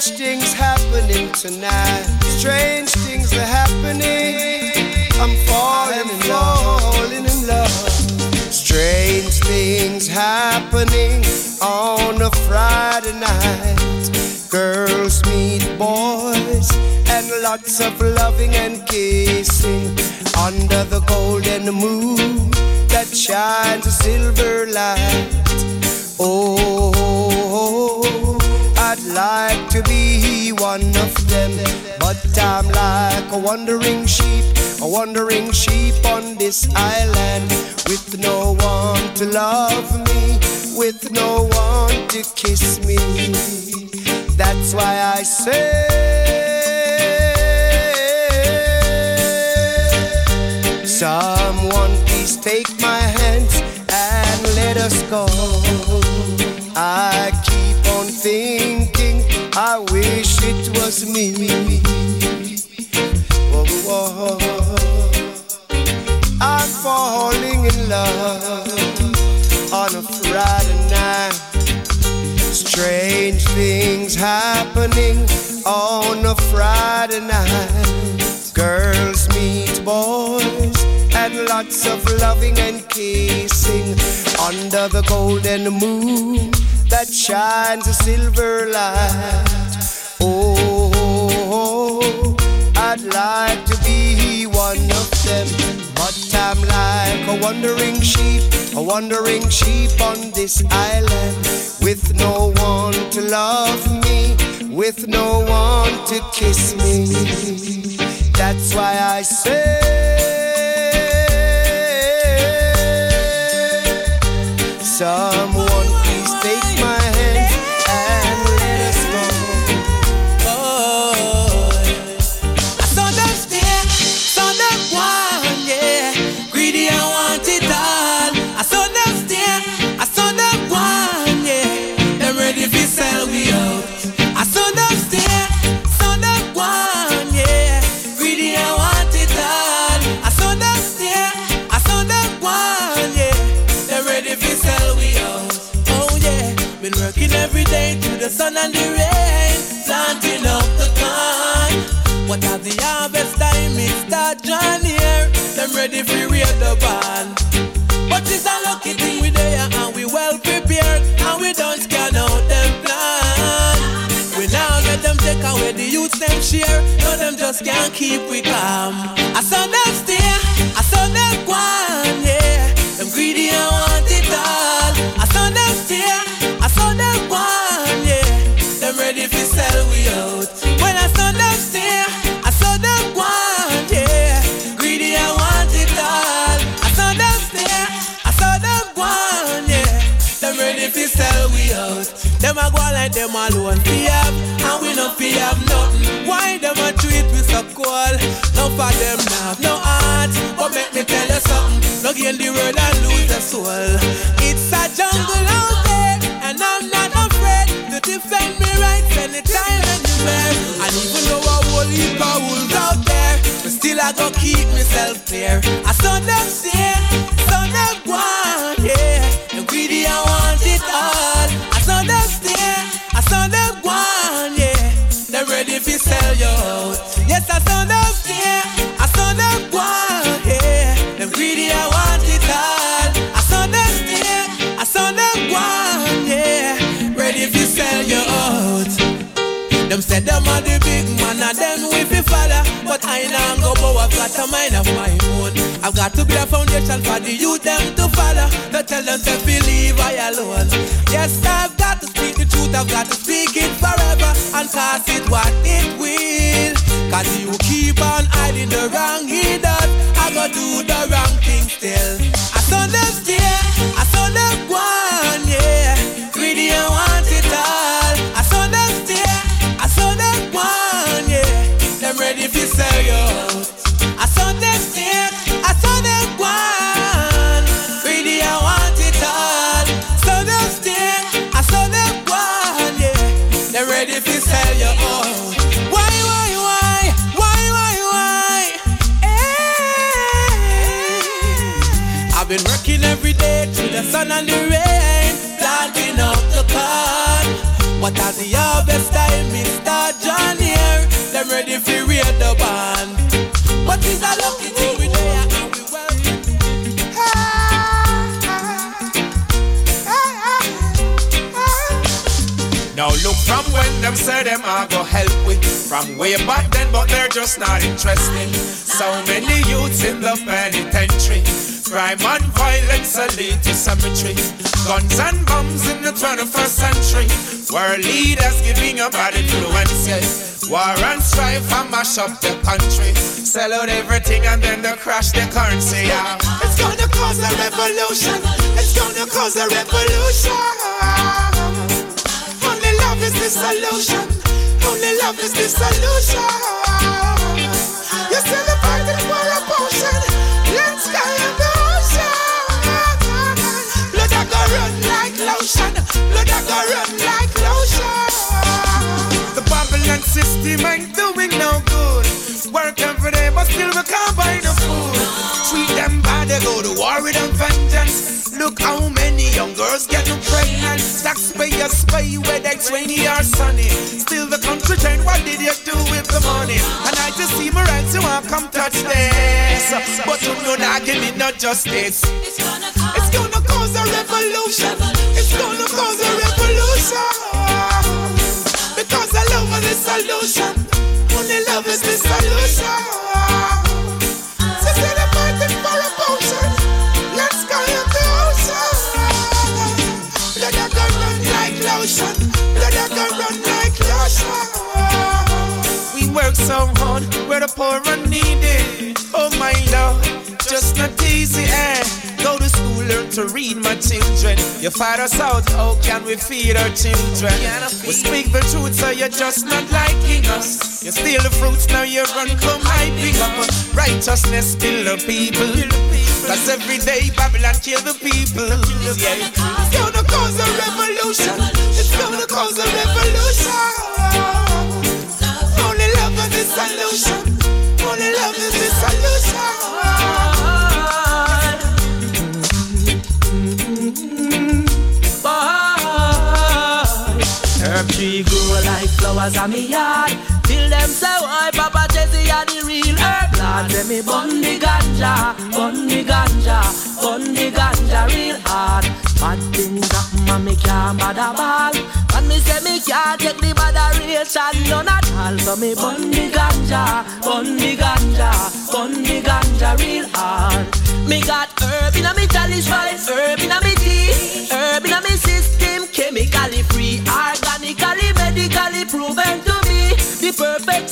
Strange things happening tonight. Strange things are happening. I'm falling in love. In love. Strange things happening on a Friday night. Girls meet boys and lots of loving and kissing under the golden moon that shines a silver light. Oh, I'd like to be one of them, but I'm like a wandering sheep, a wandering sheep on this island with no one to love me, with no one to kiss me. That's why I say, Someone please take my hands and let us go. I keep on thinking, I wish it was me. Whoa, whoa. I'm falling in love on a Friday night. Strange things happening on a Friday night. Girls meet boys and lots of loving and kissing under the golden moon that shines a silver light. Oh, I'd like to be one of them, but I'm like a wandering sheep, a wandering sheep on this island with no one to love me, with no one to kiss me. That's why I say, someone share. No them just can't keep we calm. I saw them stare, I saw them gone, yeah. Them greedy and want it all. I saw them stare, I saw them gone, yeah. Them ready for sell we out. When I saw them stare, I saw them gone, yeah. Greedy and want it all. I saw them stare, I saw them gone, yeah. Them ready for sell we out. Them a go like them alone fi have, and we no fi have nothing. Why them a treat me so cold? No for them now, no heart. But make me tell you something. No gain the world and lose the soul. It's a jungle out there, and I'm not afraid to defend me rights anytime, anywhere. And even though a whole heap of wolves out there, but still I go keep myself clear. I saw them say, saw them want, yeah. Them greedy, I want it all. I saw them stare, ready fi sell you out. Yes, I saw them stare, I saw them want, yeah. Them greedy, I want it all. I saw them stare, I saw them want, yeah. Ready fi sell you out. Them said them are the big man and them we fi follow But I now go but I've got a mind of my own I've got to be a foundation for the youth them to follow Don't tell them to believe I alone Yes, I've got to speak I've got to speak it forever And cause it what it will. Cause you keep on hiding the wrong he does. I go do the wrong thing still. I saw the sun and the rain, planting up the car. What are the harvest time? Mr. start John here. Them ready for read the band. What is a lucky thing we do? Now look from when them say them I go help with From way back then but they're just not interested So many youths in the penitentiary Crime and violence lead to cemetery Guns and bombs in the 21st century World leaders giving a bad influences War and strife and mash up the country Sell out everything and then they crash the currency yeah. It's gonna cause a revolution It's gonna cause a revolution Only love is the solution. Only love is the solution. Like lotion. Blood a go run like lotion. The Babylon system ain't doing no good. Work every day, but still we can't buy they go to war with them vengeance. Look how many young girls get to pregnant. Taxpayers pay whether it's rainy or sunny. Still the country train, what did you do with the money? And I just see my rights, you want come touch this. But you know not give me no justice. It's gonna cause, it's gonna cause a revolution. It's gonna cause a revolution. Because the love is the solution. Only love is the solution. We work so hard, we're the poor and needy. Oh my lord, just not easy. Eh? Go to school, learn to read, my children. You fight us out, how can we feed our children? We speak the truth, so you're just not liking us. You steal the fruits, now you run, come hyping up. Righteousness, kill the people. Cause every day Babylon kill the people. It's gonna cause a revolution. It's gonna cause a revolution. Solution. Only love is the solution. Herb tree grow like flowers on me yard. Till them say, why Papa Jesse are the real herb lord. Say me bun the ganja, bun the ganja, bun the ganja real hard. Bad things happen and me can't bother ball. Me say me can't take the botheration none at all. So me bun the ganja, bun the ganja, bun the ganja real hard. Me got herb in a me chalice, right? Herb in a me tea, herb in a me system, chemically free, organically, medically proven to be the perfect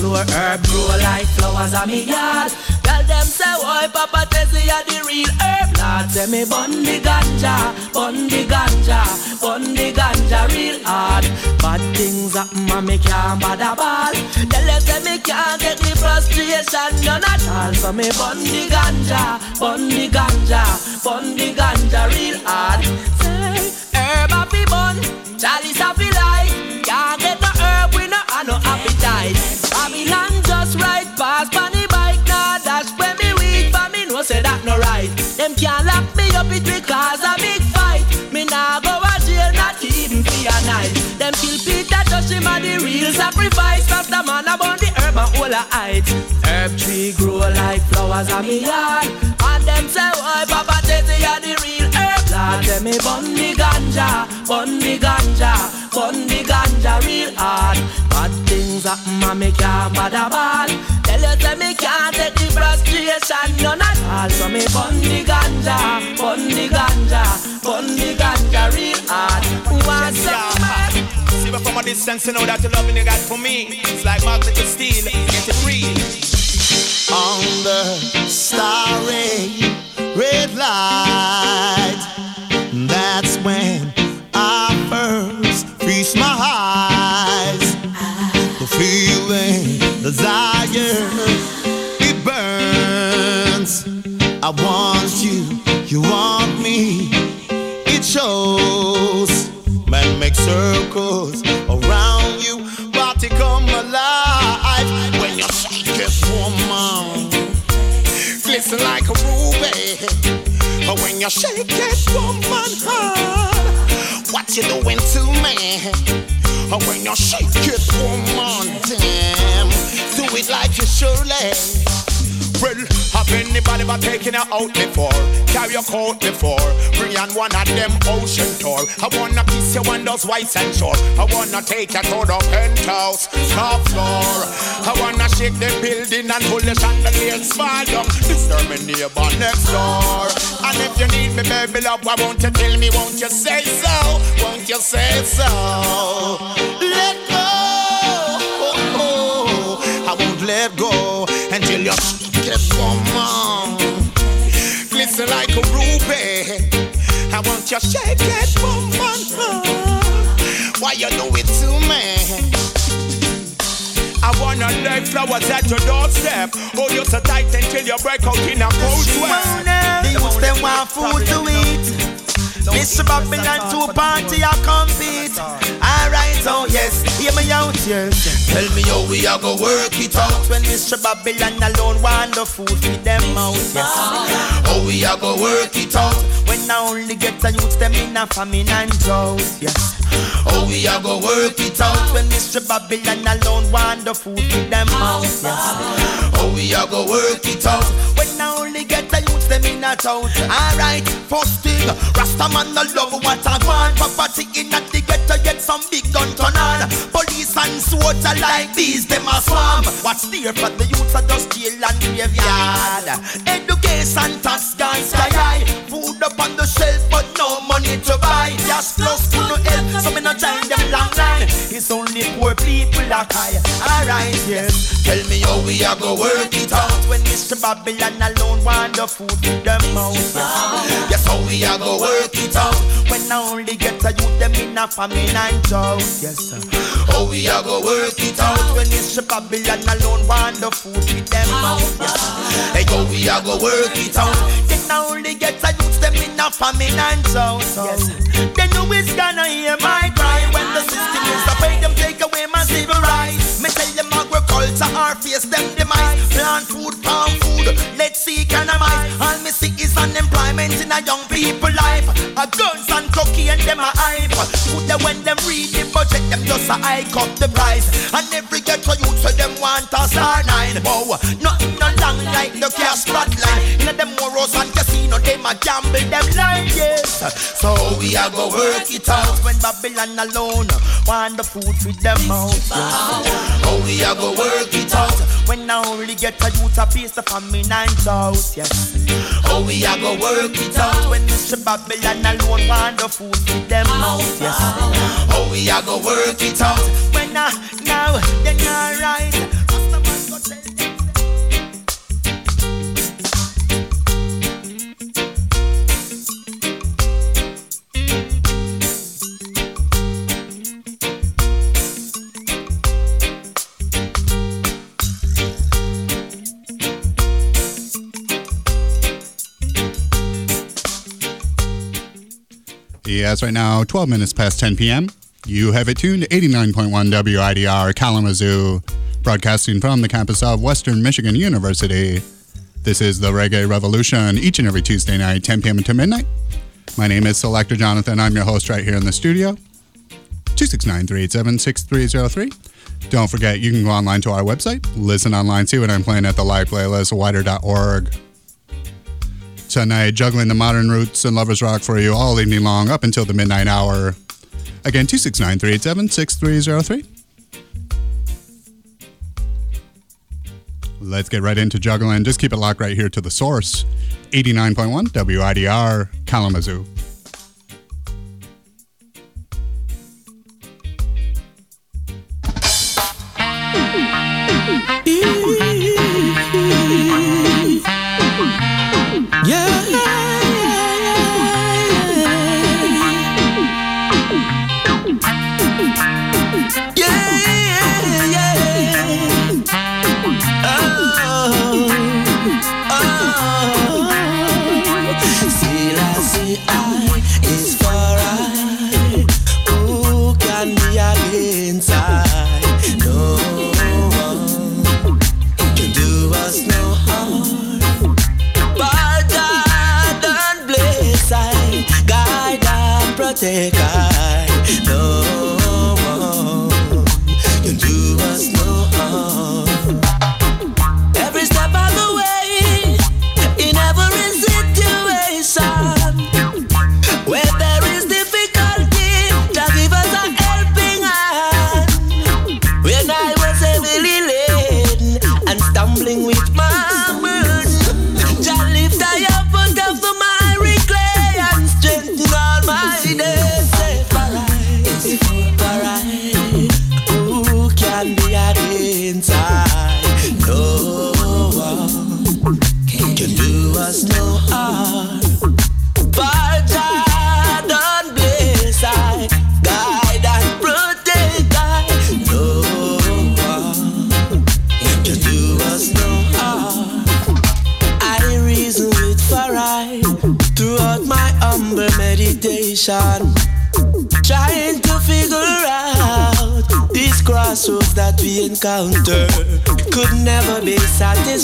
floor. Herb grow like flowers on me yard. Tell them say why Papa Tessie are the real herb lord. Say me bun the ganja, bun the ganja, bun the ganja real hard. Bad things happen and me can't bother ball. Tell them say me can't get the frustration none at all. So me bun the ganja, bun the ganja, bun the ganja real hard. Say herb happy bun, chalice happy light. It because a big fight. Me nah go a jail, not even for a night. Them kill Peter, touch him a the real sacrifice. Rasta man about the herb and all a height. Herb tree grow like flowers on me yard. And them say, why Papa Tete are the real herb lord. Them me bun the ganja, bun the ganja, bun the ganja real hard. Bad things happen and me can't bother ball. Tell you say me can't take the frustration none at all. So me bun the ganja, bun the ganja, bun the ganja real hard. Want some man? See me from a distance, you know that you loving you got for me. It's like magnet to steel, get it real. on the starry red light. That's when I first feast my eyes. The feeling, desire, I want you, you want me. It shows. Man make circles around you, but body come alive when you shake it, woman glisten like a ruby. But when you shake it, woman, hard. What you doing to me? When you shake it, woman, damn, do it like you surely. Well, have anybody but taking her out before? Carry your coat before? Bring on one of them ocean tour. I wanna kiss you on those white and short. I wanna take you to the penthouse, top floor. I wanna shake the building and pull the chandelier smile up. Disturb my neighbor next door. And if you need me, baby love, why won't you tell me? Won't you say so? Won't you say so? Let go. Oh, oh. I won't let go you get woman. Glisten like a ruby. I want your shake it, woman. Why you do it to me? I wanna lay flowers at your doorstep. Hold you so tight until you break out in a cold sweat. The youths them want food to eat. Mr. Babylon a party I compete. Alright, oh yes, hear me out, yes. Tell me how we are go work it out. When Mr. Babylon alone want the food feed them out, yes. How we are go work it out. When I only get the youth them in a famine and drought, yes. How we are go work it out. When Mr. Babylon alone want the food feed them out, yes. How we are go work it out. When I only get them in a town. Alright, first thing, Rastaman no love what I want. Property in a the ghetto, get some big gun turn on. Police and soldier like these, them a swarm. What's there for the youths are just jail and graveyard. Education, tax, gone sky high. Food up on the shelf, but no money to buy. Just close to no help, so me no join them long line. It's only poor people that high. Alright, yes. Tell me how we are go work it out. When Mr. Babylon alone want the food to them out. Yes, how we are go work it out. When I only get a youth them in a famine and drought. Yes, sir. How we are go work it out. When Mr. Babylon alone want the food to them out. Yes. Hey, how we are go work it out. I only get a youth them in a famine and drought. Yes. They know it's gonna hear my cry when the system is afraid them take away my civil rights. Me tell them agriculture or face them demise. Plant food, farm food. Let's see economize. All me see is unemployment in a young people life. A guns and cocaine them a hype. Put them when them read the budget, them just a hike up the price. And every ghetto youth so them want a star nine. Wow, nothing no long like the cash spotlight. In a them morals and casino, them a gamble them like yes. So we are go work it out. when Babylon alone want the food with them out. How oh, we are go work it out. When I only get a youth a piece of famine and drought, yes. How we are go work it out. When Mr. Babylon alone want the food with them out, yes. How we are go work it out. When I now then alright. Yes, right now, 12 minutes past 10 p.m. You have it tuned to 89.1 WIDR Kalamazoo, broadcasting from the campus of Western Michigan University. This is the Reggae Revolution, each and every Tuesday night, 10 p.m. to midnight. My name is Selector Jonathon. I'm your host right here in the studio. 269 387 6303. Don't forget, you can go online to our website, listen online, see what I'm playing at the live playlist, widr.org. Tonight, juggling the modern roots and lovers rock for you all evening long up until the midnight hour. Again, 269 387 6303. Let's get right into juggling. Just keep it locked right here to the source 89.1 WIDR Kalamazoo. Protect I. No can do us no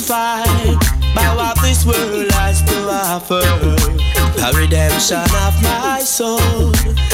satisfied by what this world has to offer. The redemption of my soul.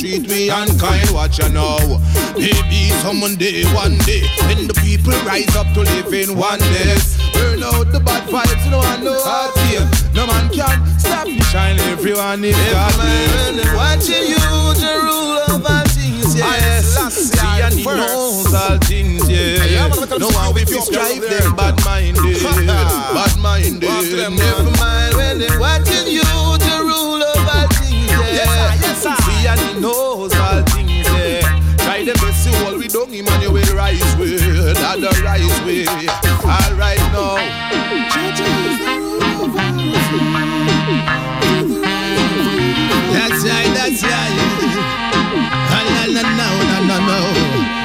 Treat me unkind. Watch you now. Maybe someone day, one day, when the people rise up to live in oneness. Burn out the bad vibes, you know I know how to feel. No man can stop me shine. Everyone is God. Watching you to rule over things, yes. See and he knows all things, yeah. No one you strive them bad minded, bad minded. Never mind when they're watching you to and he knows all things, yeah. Try the best to hold we don't him and you will rise with the rise way. All right now. That's right, that's right. Ah, No, no, no, no, no, no.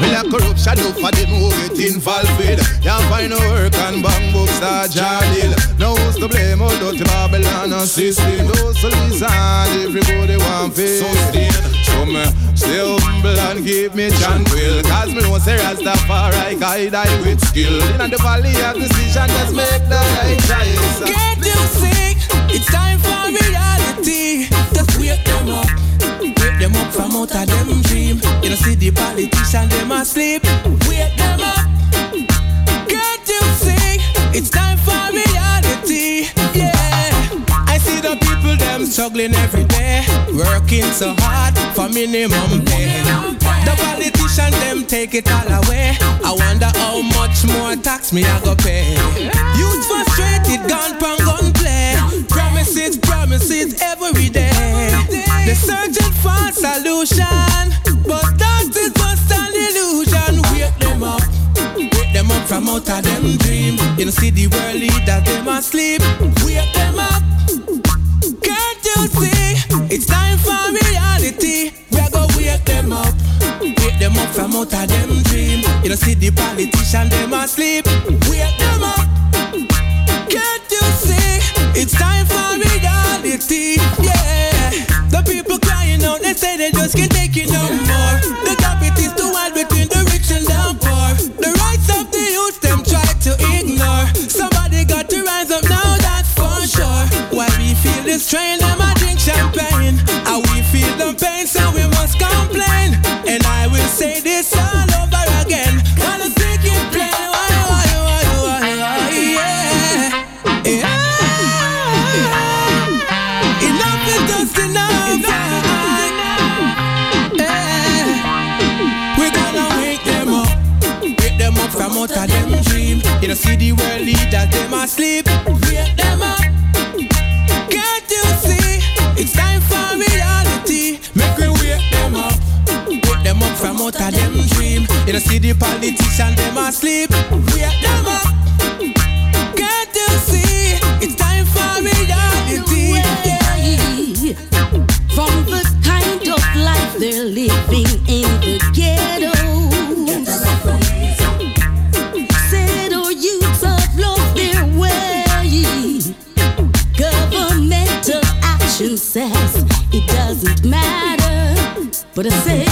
Well, a corruption no for them who get involved with. Can't find no work and bang books start jail. No who's to blame oh, all dirty Babylon and system. Those who listen, everybody want face. So me stay humble and keep me tranquil. Cause me know say Rastafari guide I with skill. In the valley of decision, just make the right choice. Get you sick, it's time for reality. Just them wake them up From out of them dream You don't see the politician, them asleep Wake them up them struggling every day, working so hard for minimum pay. The politician them take it all away. I wonder how much more tax me I go pay. Youth frustrated, gun pan gun play. Promises, promises every day. They're searching for solution, but that is just an illusion. Wake them up, wake them up from out of them dream. You know, see the world leaders them asleep. Wake them up. It's time for reality. We are gonna wake them up. Wake them up from out of them dream. You don't see the politician, them asleep. Wake them up. Can't you see? It's time for reality. Yeah. The people crying out, they say they just can't take it no more. The see the world leaders, them asleep. Wake them up. Can't you see? It's time for reality. Make we wake them up. Wake them up from out of them dream. You don't see the politician, them asleep. Wake them up. But I say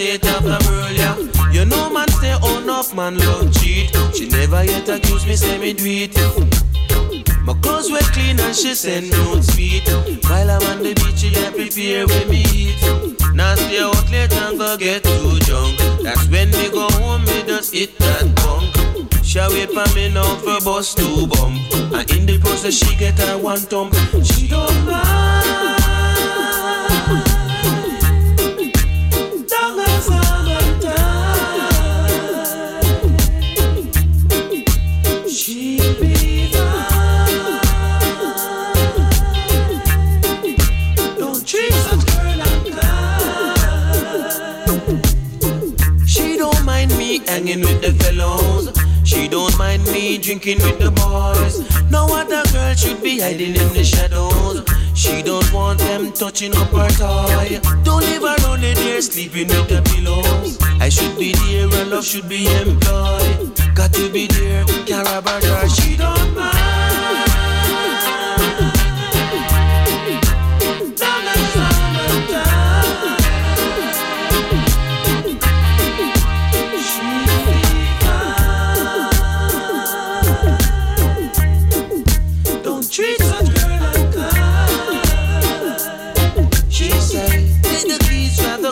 state of yeah. You know man stay on off, man love cheat. She never yet accused me, say me do it. My clothes were clean and she send notes sweet. While I'm on the beach, she get prepare when me eat. Now stay out late and go get too drunk. That's when me go home, me just hit that bunk. She wait for me now for bus to bump. And in the process, she get her one thumb. She don't mind. Hanging with the fellows. She don't mind me drinking with the boys. No other girl should be hiding in the shadows. She don't want them touching up her toy. Don't leave her only there sleeping with the pillows. I should be there, her love should be employed. Got to be there, Carabada, she don't mind.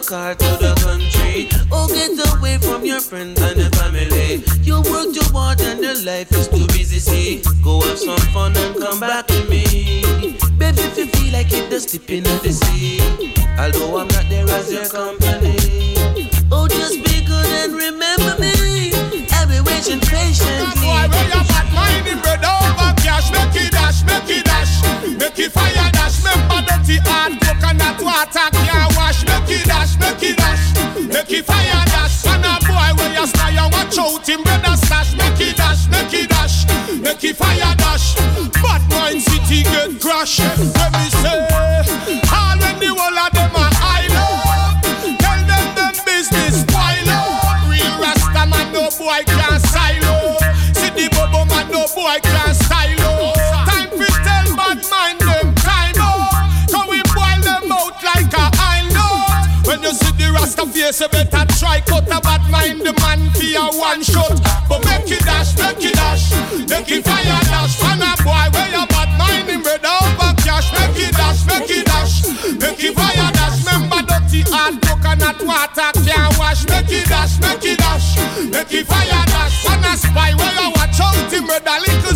Car to the country. Oh, get away from your friends and your family. You work too hard and your life is too busy. See, go have some fun and come back to me. Baby, if you feel like it, just dip in the sea. Although I'm not there as your company. Oh, just be good and remember me. Where you bad mind over cash, make dash, make dash, make fire dash. Dirty water can't wash, make dash, make make fire dash. And a boy you stay, you make dash, make dash, make fire dash. Bad mind city get crushed. Let me say, the face, you better try cut a bad mind the man fi a one shot. But make it dash, make it dash, make it fire dash. Fan a boy where you bad mind him bread over cash. Make it dash, make it dash, make it fire dash. Remember dirty hard coconut water can't wash. Make it dash, make it dash, make it fire dash. Fan a spy where you watch out him bread a little.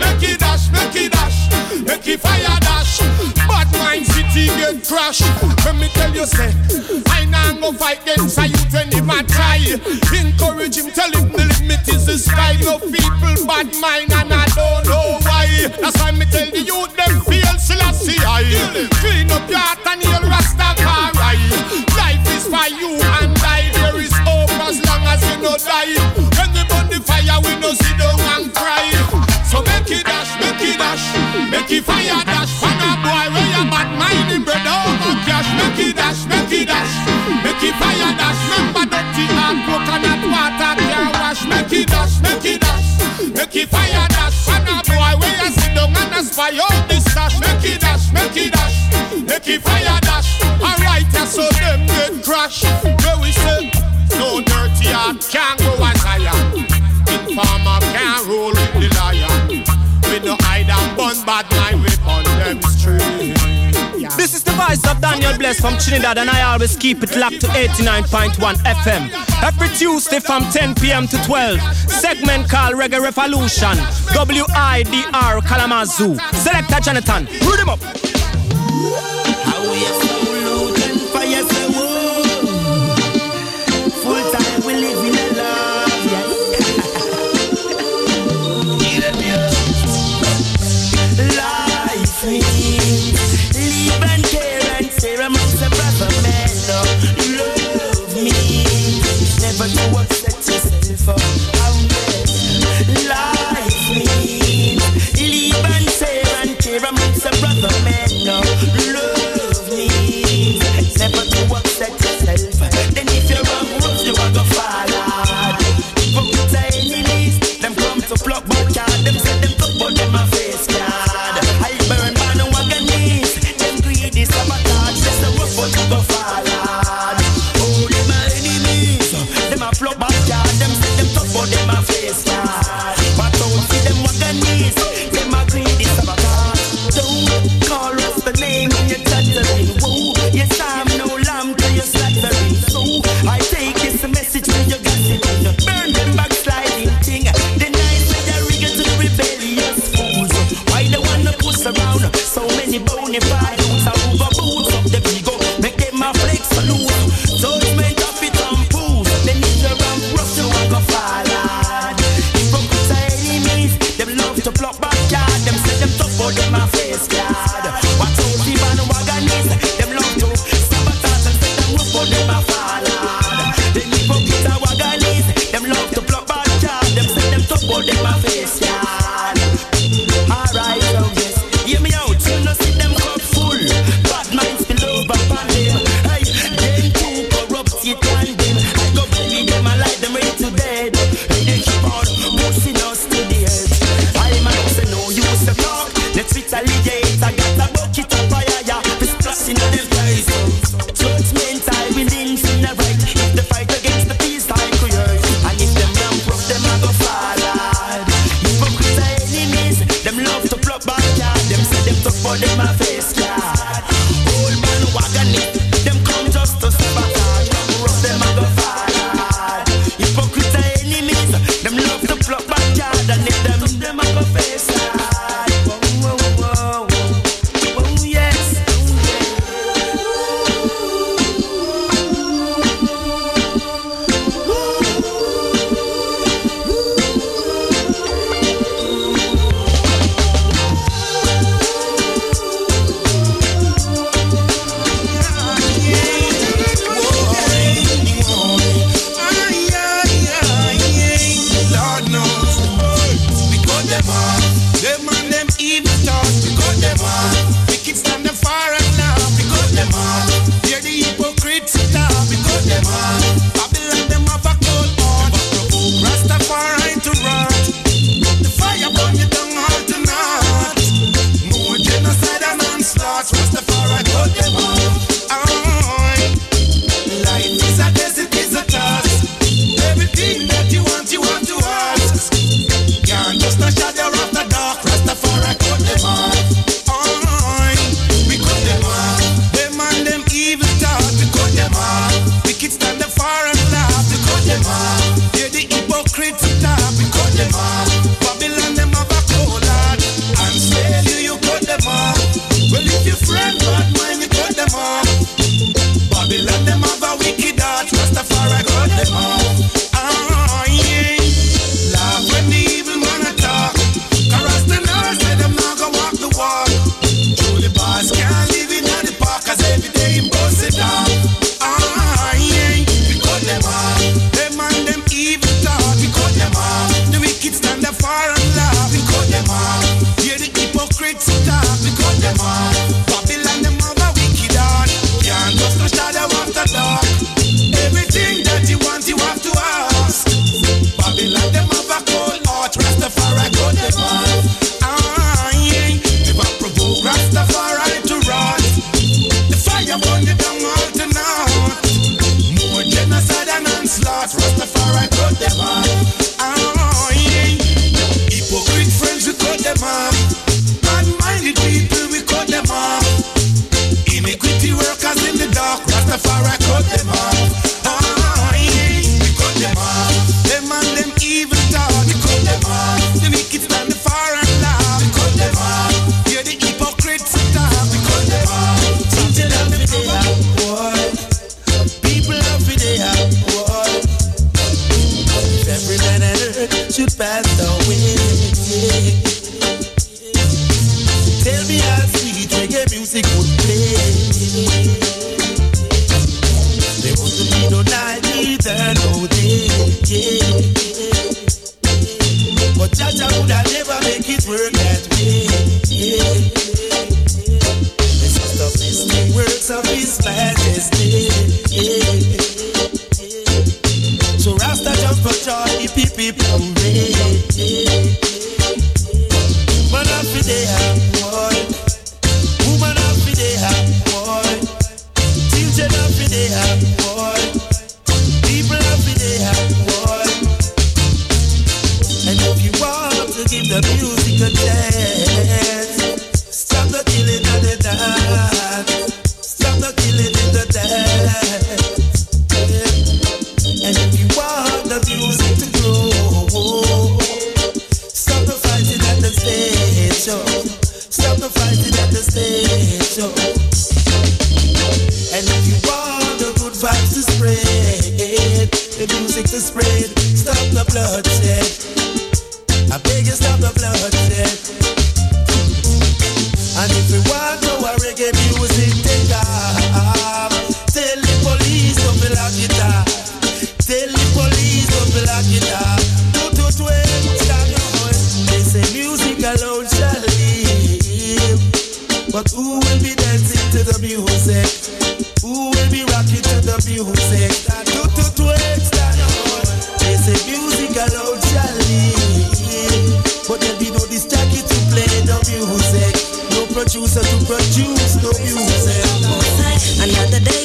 Make it dash, make it dash, make it fire dash. Bad mind city get crushed. Let me tell you say, I nah go fight against a youth when him a try. Encourage him, tell him the limit is the sky. No people bad mind and I don't know why. That's why me tell the youth them feel Selassie I. Clean up your heart and your Rastafari. Life is for you and I. There is hope as long as you no die. When we burn the fire, we no sit down and cry. Make it dash, make it dash, make it fire dash. Fan a boy where you bad mind him bread over cash. Make it dash, make it dash, make it fire dash. Remember dirty hard coconut water can't wash. Make it dash, make it dash, make it fire dash. Fan a boy where you sit down and aspire out this dash. Make it dash, make it dash, make it fire dash. Alright, yeah, so them get crushed. Daniel Bless from Trinidad, and I always keep it locked to 89.1 FM. Every Tuesday from 10 p.m. to 12, segment called Reggae Revolution, WIDR Kalamazoo. Selector Jonathon, root him up.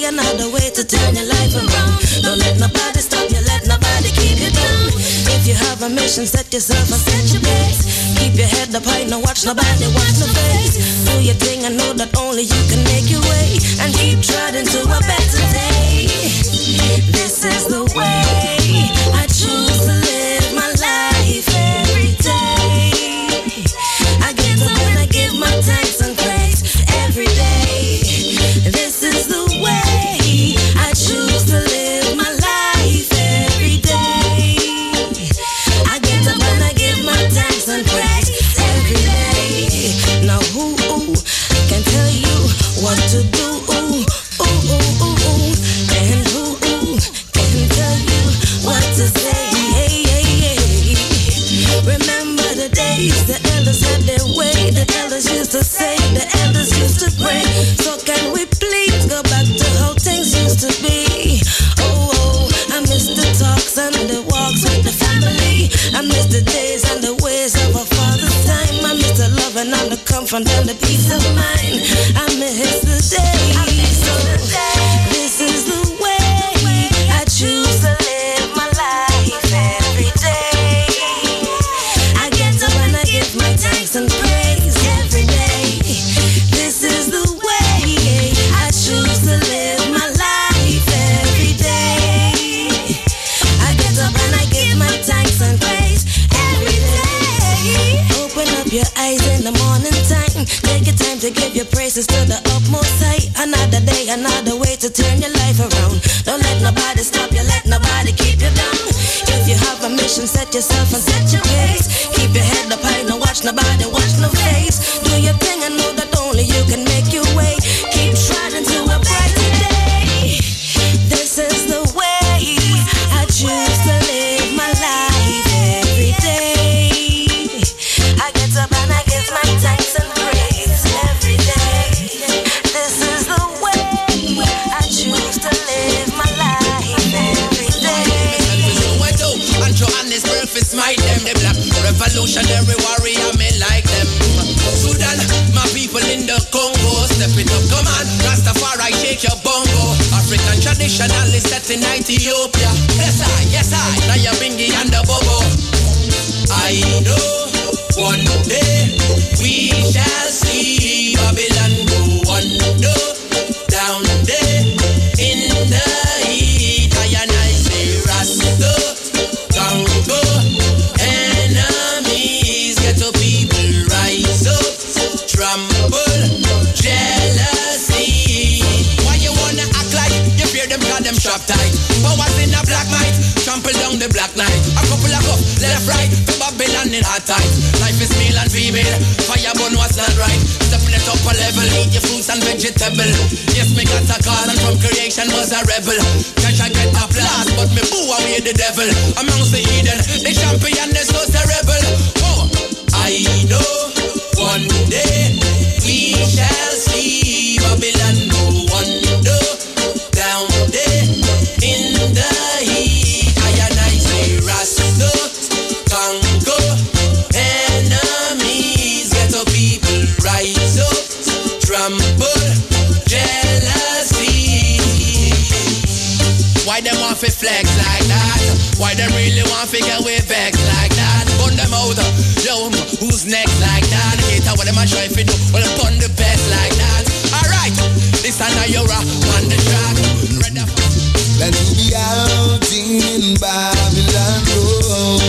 another way to turn your life around. Don't let nobody stop you, let nobody keep you down. If you have a mission, set yourself and set your pace. Keep your head up high, no watch nobody, watch no face. Do your thing, I know that only you can make your way. And keep trying to a better day. This is the way I choose to live. Why them want to flex like that? Why them really want to get way back like that? Burn them out, yo, who's next like that? Hate what them a try to do, well, upon the best like that. Alright, this time now you're on the track. Ready for Let me be out in Babylon, Rome.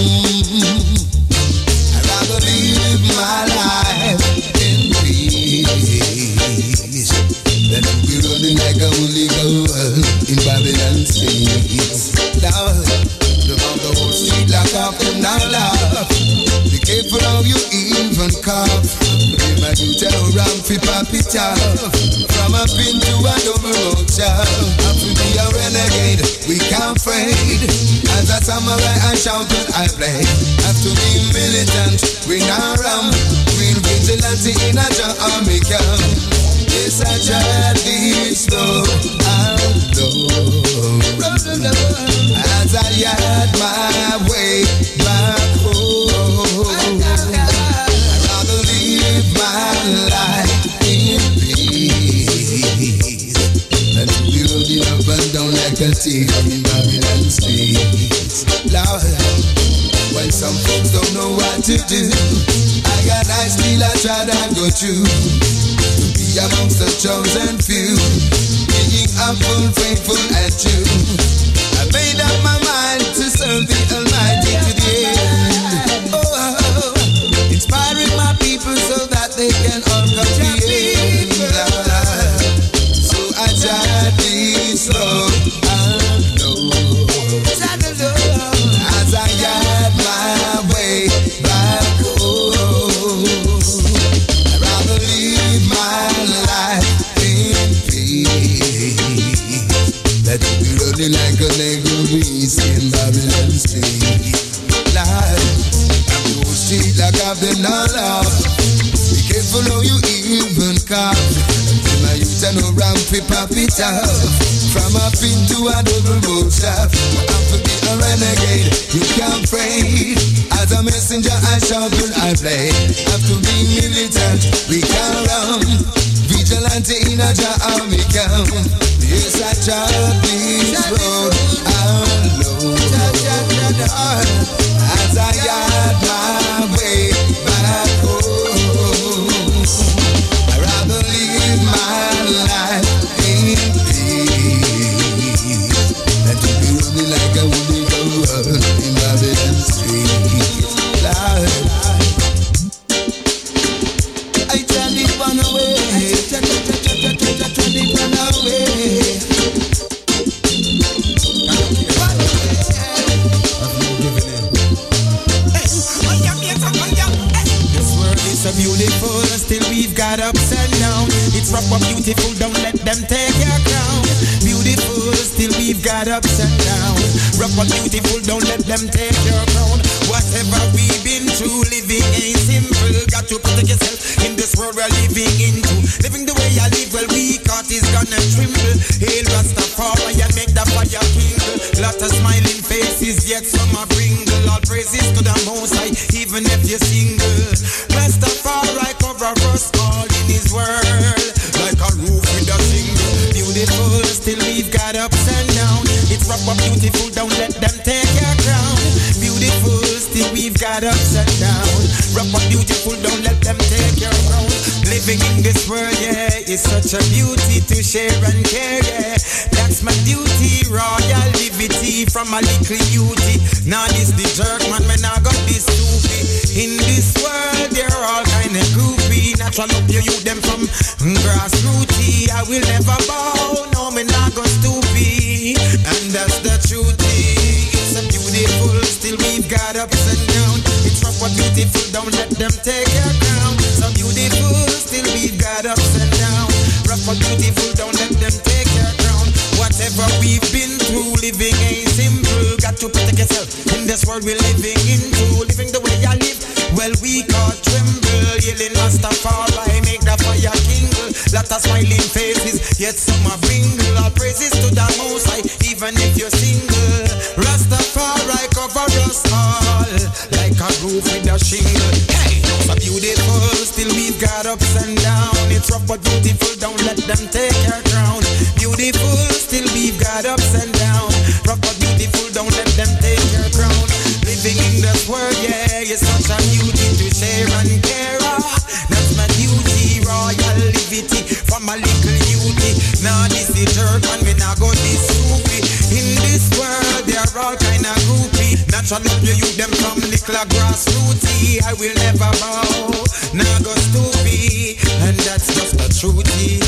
I'd rather live my life. Like a holy in Babylon streets. Lord, the the whole street like off them now. Be careful how you even cough. Remember you tell around fi pop it off. From a pin to a double road. Have to be a renegade, we can't fade. As a samurai I shout and I play. Have to be militant, we not rum. Real vigilante in a job camp. Yes, I tried this slow and low. As I had my way back home, I'd rather live my life in peace than to be rolling up and down like a thief in Babylon streets. Lord, when some folks don't know what to do, I got nice deal I try to go through amongst the chosen few, being humble, faithful, and true. I made up my mind to serve the it. From a pin to a double boat shop. I have to be a renegade, you can't afraid. As a messenger I shout I play. Have to be militant, we can't run. Vigilante in a jar army camp. Yes, I trod this road alone. As I had beautiful, don't let them take your crown. Beautiful, still we've got ups and downs. Rough but beautiful, don't let them take your crown. Whatever we've been through, living ain't simple. Got to protect yourself in this world we're living into. Living the way I live, well, we caught is gonna tremble. Hail Rastafari and make the fire kindle. Lot of smiling faces, yet some are bringle. All praises to the Most High, even if you're single. Rastafari cover us all in His world, like a roof with a shingle. Beautiful, still we've got ups and downs. It's but beautiful, don't let them take your crown. Beautiful, still we've got ups and downs. But beautiful, don't let them take your crown. Living in this world, yeah, is such a beauty to share and care, yeah. That's my duty, royal liberty from a little beauty. Now this the jerk, man, when I got this stupid. In this world, they're all Natural up you, you them from grassrooty. I will never bow, no, me not go stupid. And that's the truth. It's a beautiful, still we've got ups and downs. It's rough but beautiful, don't let them take your crown. So beautiful, still we've got ups and downs. Rough but beautiful, don't let them take your crown. Whatever we've been through, living ain't simple. Got to protect yourself in this world we're living into. Living the way I live, well we can't tremble. Yelling Rastafari, make the fire kindle. Lot of smiling faces, yet some are bringle. All praises to the Most High, even if you're single. Rastafari cover us all like a roof with a shingle. Hey, so beautiful, still we've got ups and downs. It's rough but beautiful, don't let them take your crown. Beautiful, still we've got ups and downs. Rough but beautiful, don't let them take your crown. Living in this world, yeah, it's such a beauty to share and groupie. Natural up you, you them from little grassrooty. I will never bow, now go stupid. And that's just the truth.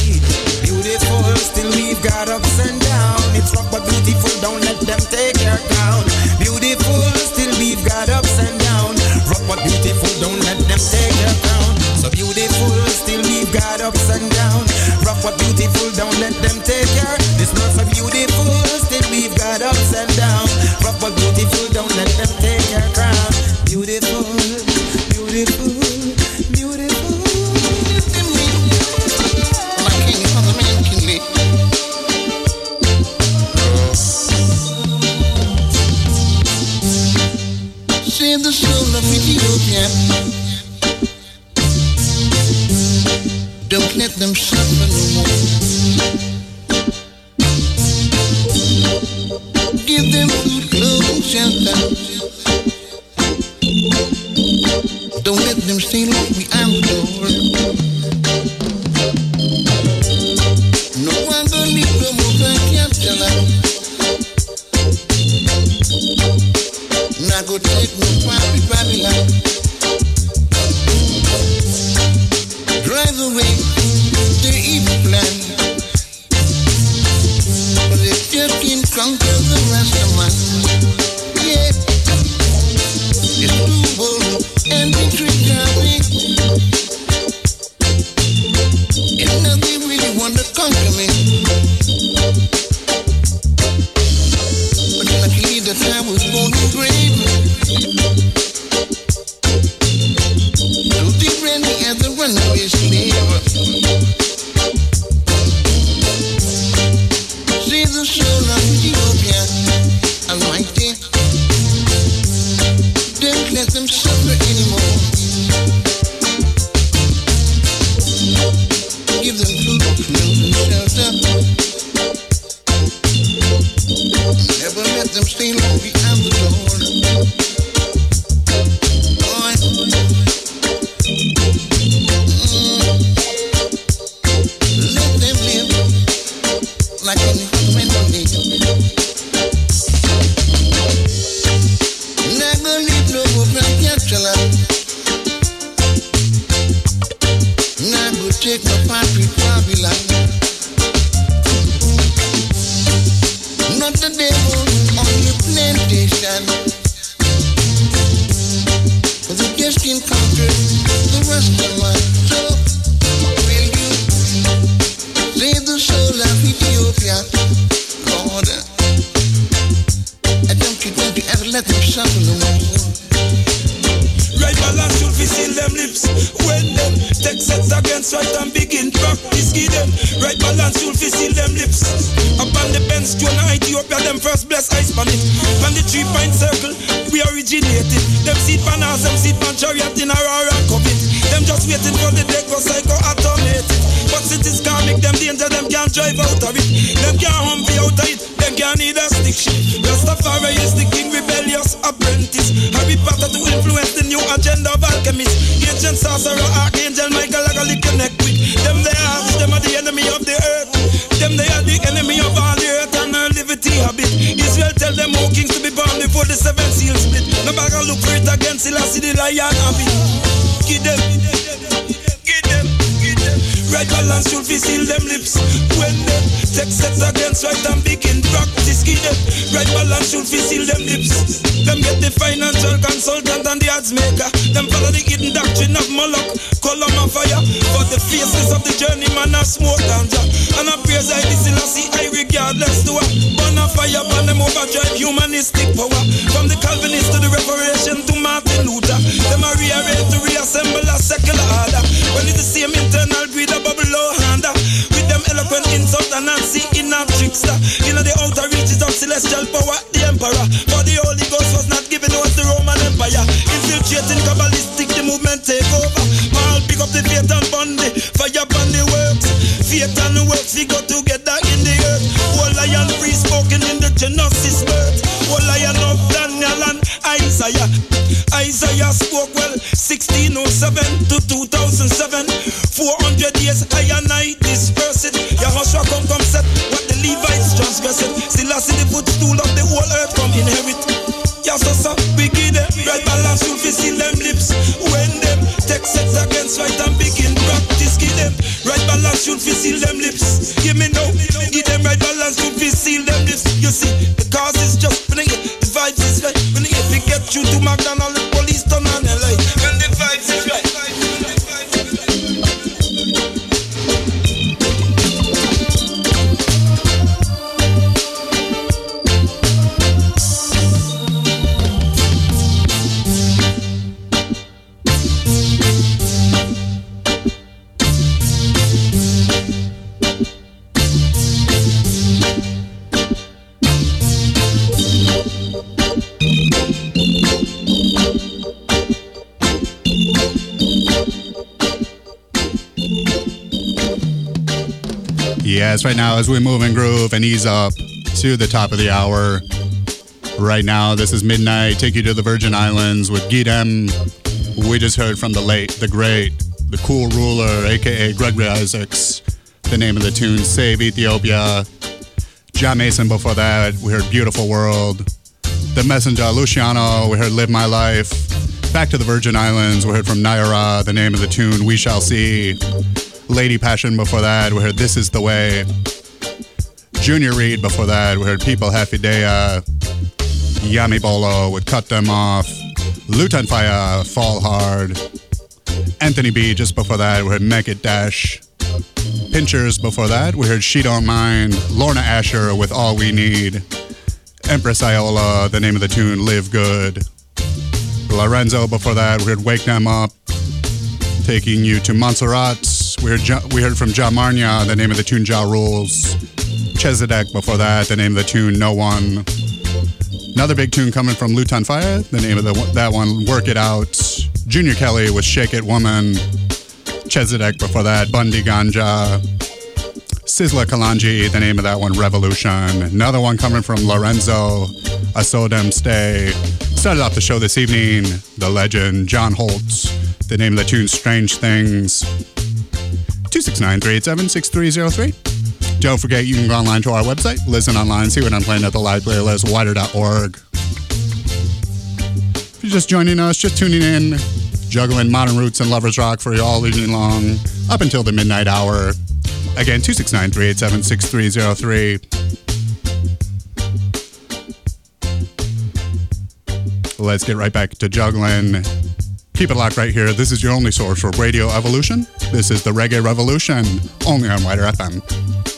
Stay long behind the door. Ease up to the top of the hour. Right now, this is midnight. Take you to the Virgin Islands with Gi Dem. We just heard from the late, the great, the cool ruler, aka Gregory Isaacs. The name of the tune, Save Ethiopia. Jah Mason before that. We heard Beautiful World. The Messenger, Luciano. We heard Live My Life. Back to the Virgin Islands. We heard from Niyorah. The name of the tune, We Shall See. Lady Passion before that. We heard This Is the Way. Junior Reid before that. We heard People Haffi Deh Yah. Uh, Yami Bolo would cut them off. Lutan Fyah, Fall Hard. Anthony B just before that. We heard Make It Dash. Pinchers before that. We heard She Don't Mind. Lorna Asher with All We Need. Empress Ayeola, the name of the tune, Live Good. Lorenzo before that. We heard Wake Them Up. Taking you to Montserrat. We heard, we heard from Jah Marnyah, the name of the tune, Jah Rules. Chezidek before that, the name of the tune, No One. Another big tune coming from Lutan Fyah, the name of the, that one, Work It Out. Junior Kelly with Shake It Woman. Chezidek before that, Bun Di Ganja. Sizzla Kalonji, the name of that one, Revolution. Another one coming from Lorenzo, Them Stay. Started off the show this evening, the legend, John Holtz. The name of the tune, Strange Things. 269 387 6303. Don't forget, you can go online to our website, listen online, see what I'm playing at the live playlist, widr.org. If you're just joining us, just tuning in, juggling modern roots and lovers rock for you all evening long, up until the midnight hour. Again, 269 387 6303. Let's get right back to juggling. Keep it locked right here. This is your only source for Radio Evolution. This is the Reggae Revolution, only on WIDR FM.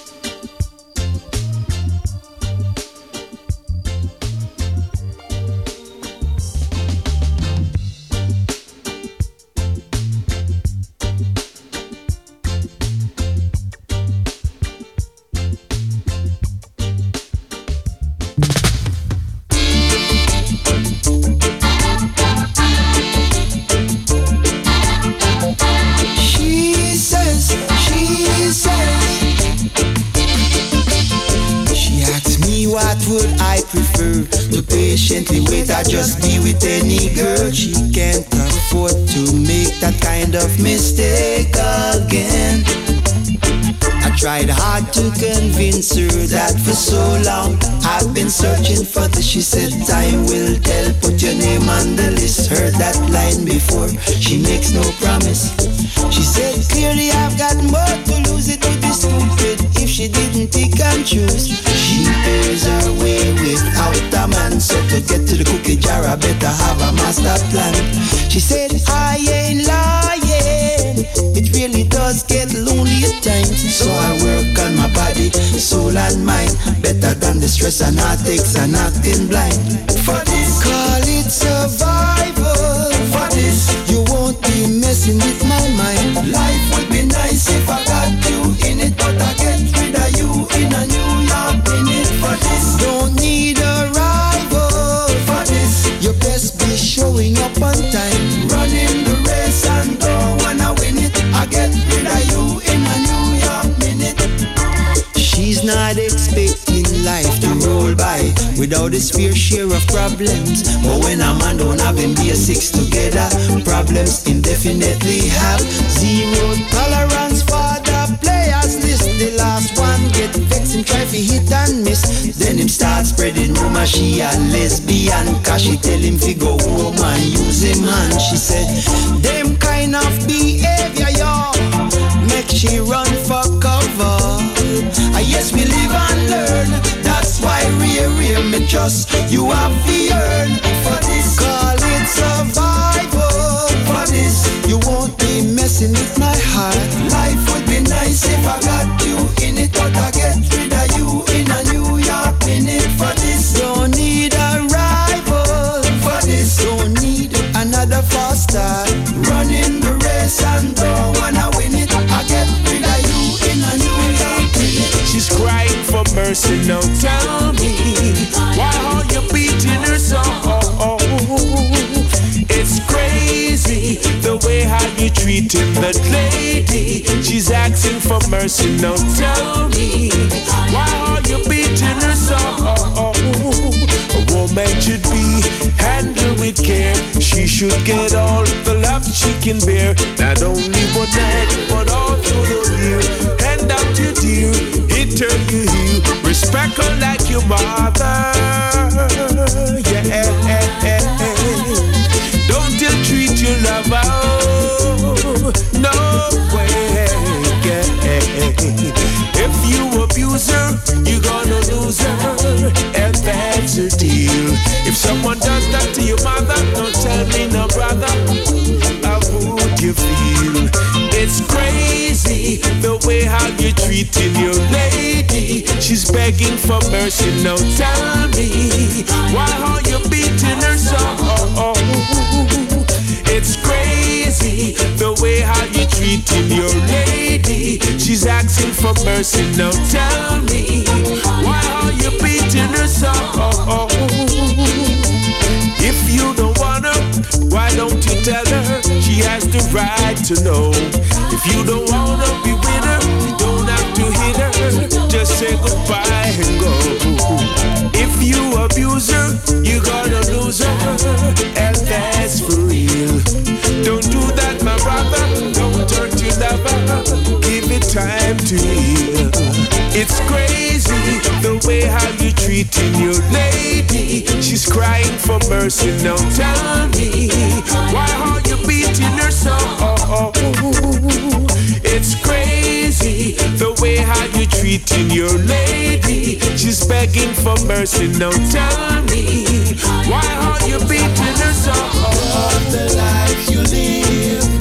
Acting blind. Problems. But when a man don't have him basics together, problems indefinitely have zero tolerance for the players list. The last one get vexed him try to hit and miss. Then him start spreading rumor she a lesbian. Cause she tell him fi go home and use him hand. She said, them kind of behavior, y'all make she run for cover. I yes, we live and learn. Why real me trust you have to earn. For this, call it survival. For this, you won't be messing with my heart. Life would be nice if I got you in it, but I get rid of you in a New York minute. For this, don't need a rival. For this, don't need another fast listen now, tell me why are you beating her so? It's crazy the way how you treating that lady. She's asking for mercy now, tell me why are you beating her so? A woman should be handled with care. She should get all the love she can bear. Not only one night, but all through the year. Hand out your dear, it turn you her like your mother. Yeah. Don't ill treat your lover. Oh, no way. Yeah. If you abuse her, you're gonna lose her, and that's a deal. If someone does that to your mother, don't tell me no brother. How would you feel? It's crazy the way how you're treating your lady. She's begging for mercy. Now tell me why are you beating her so? It's crazy the way how you treating your lady. She's asking for mercy. Now tell me why are you beating her so? If you don't why don't you tell her she has the right to know? If you don't wanna be with her, you don't have to hit her. Just say goodbye and go. If you abuse her, you're gonna lose her, and that's for real. Don't do that, my brother. Don't hurt your lover. Give it time to heal. It's crazy the way how you treating your lady. She's crying for mercy. Now tell me why are you beating her so? It's crazy the way how you treating your lady. She's begging for mercy. Now tell me why are you beating her so? the life you live.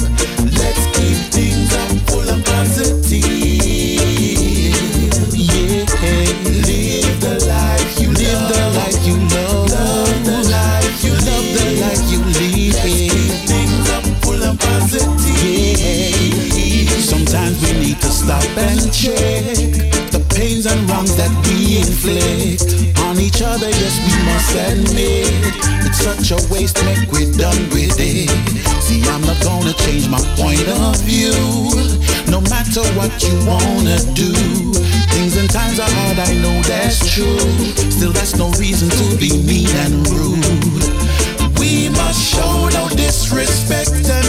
And check the pains and wrongs that we inflict on each other. Yes, we must admit it's such a waste. Make we done with it. See, I'm not gonna change my point of view. No matter what you wanna do, things and times are hard. I know that's true. Still, that's no reason to be mean and rude. We must show no disrespect and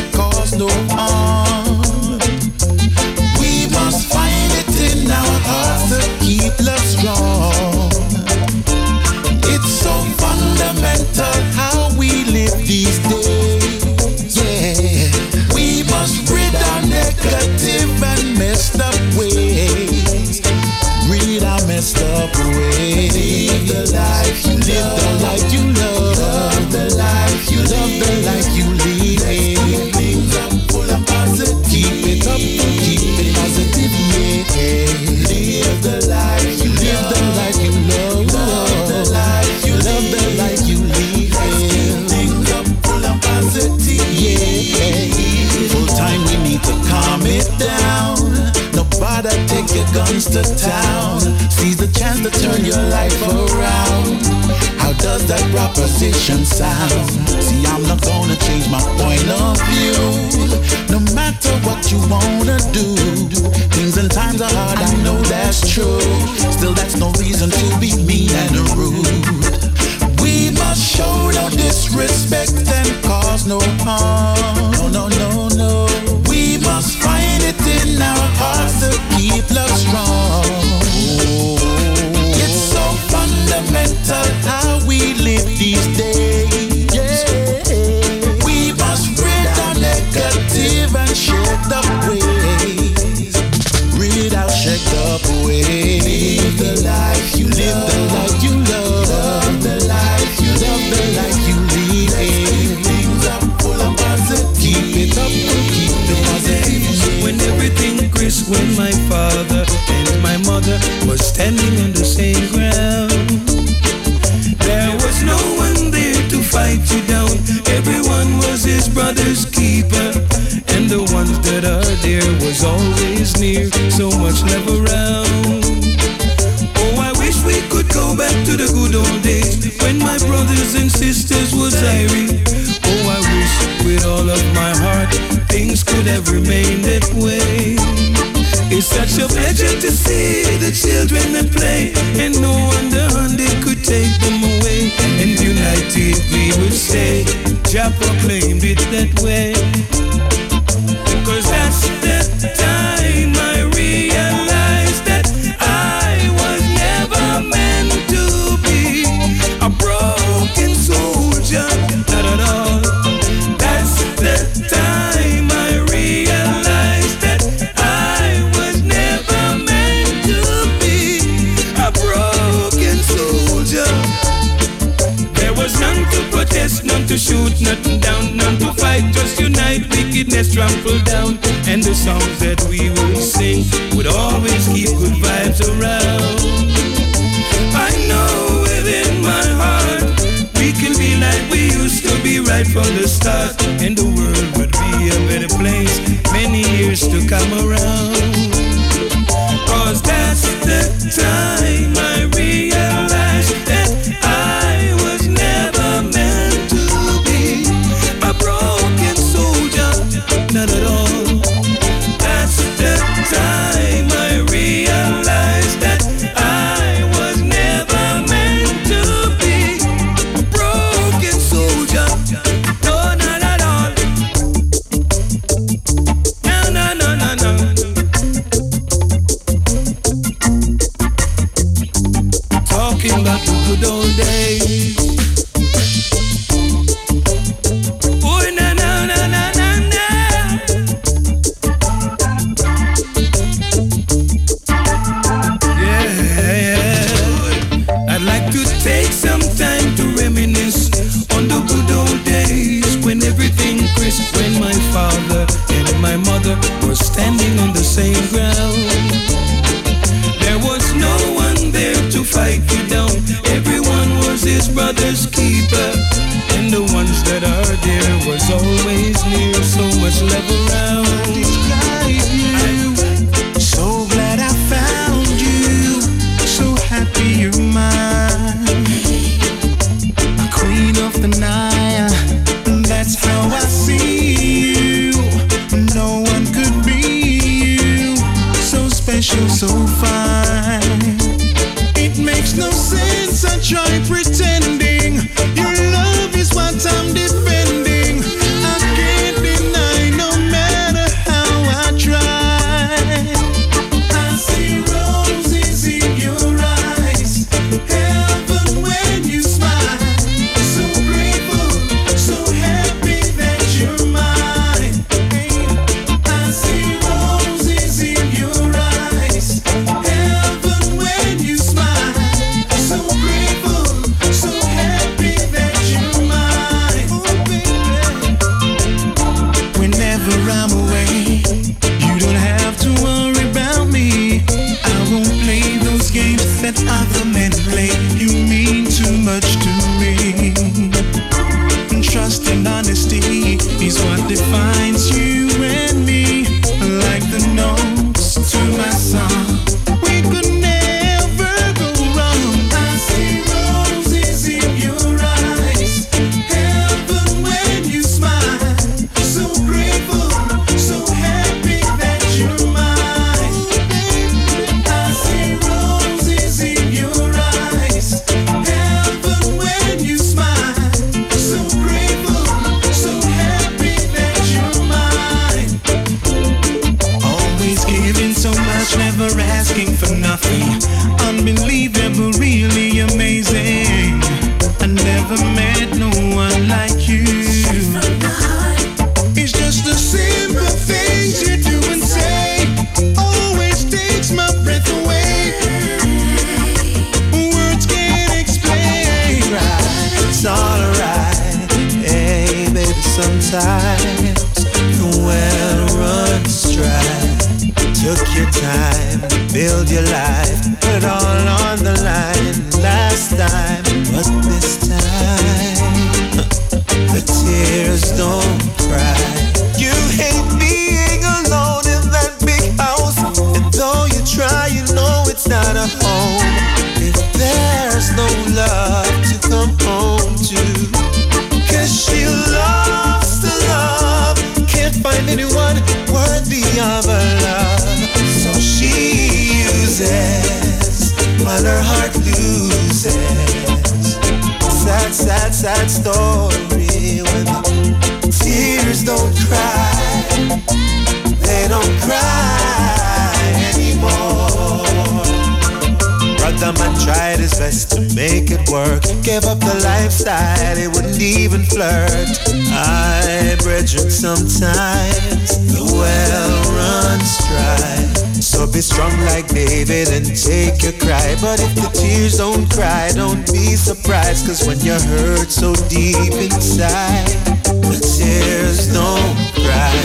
man tried his best to make it work. Gave up the lifestyle, he wouldn't even flirt. I, brethren, sometimes the well runs dry. So be strong like David and take your cry. But if the tears don't cry, don't be surprised. Cause when you're hurt so deep inside, the tears don't cry.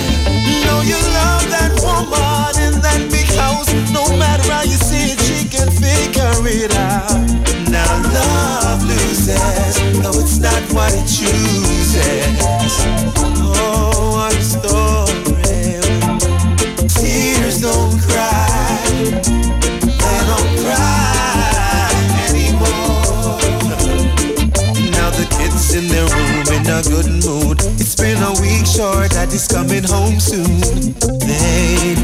Know you love that woman in that big house. No matter how you see it. Now love loses, no, it's not what it chooses. Oh, what a story. Tears don't cry, they don't cry anymore. Now the kids in their room in a good mood. It's been a week short, daddy's coming home soon.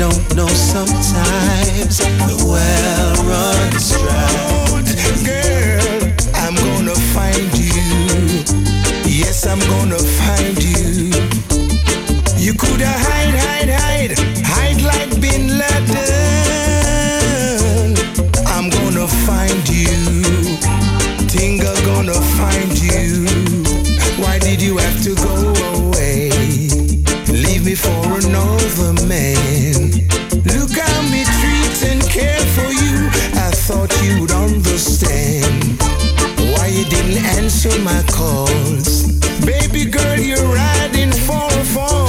Don't know sometimes the well runs dry. Girl, I'm gonna find you. Yes, I'm gonna find you. You coulda hide, hide, hide, hide like Bin Laden. I'm gonna find you. Tinga gonna find you. Why did you have to go away? Leave me for another man. Answer my calls. Baby girl, you're riding for a fall.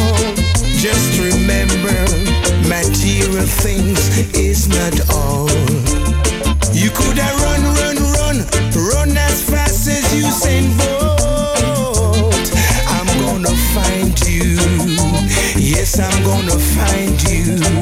Just remember, material things is not all. You could have run, run, run, run as fast as Usain Bolt. I'm gonna find you. Yes, I'm gonna find you. You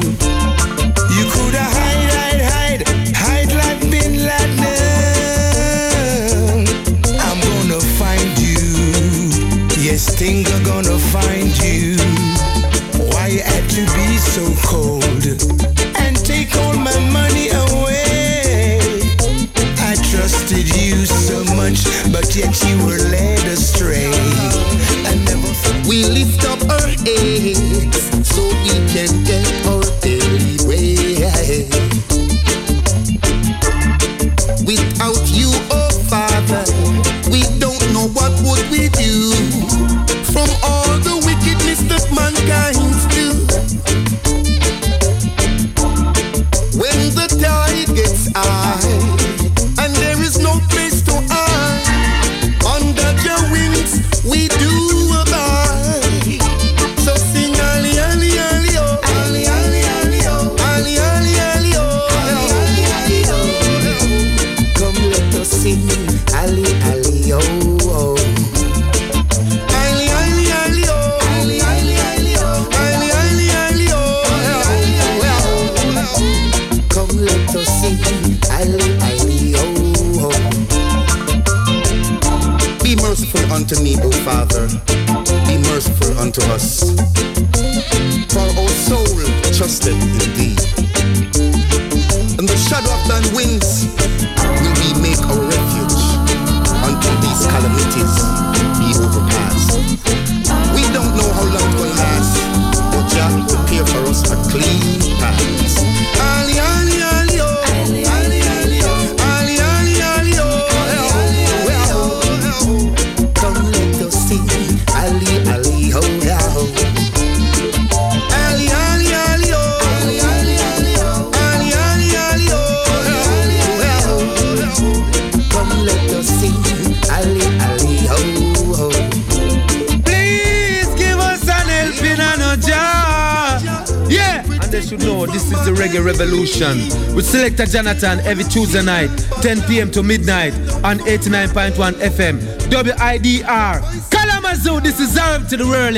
Revolution with Selector Jonathon every Tuesday night, 10 p.m. to midnight on 89.1 FM. WIDR. Kalamazoo, this is Arab to the world.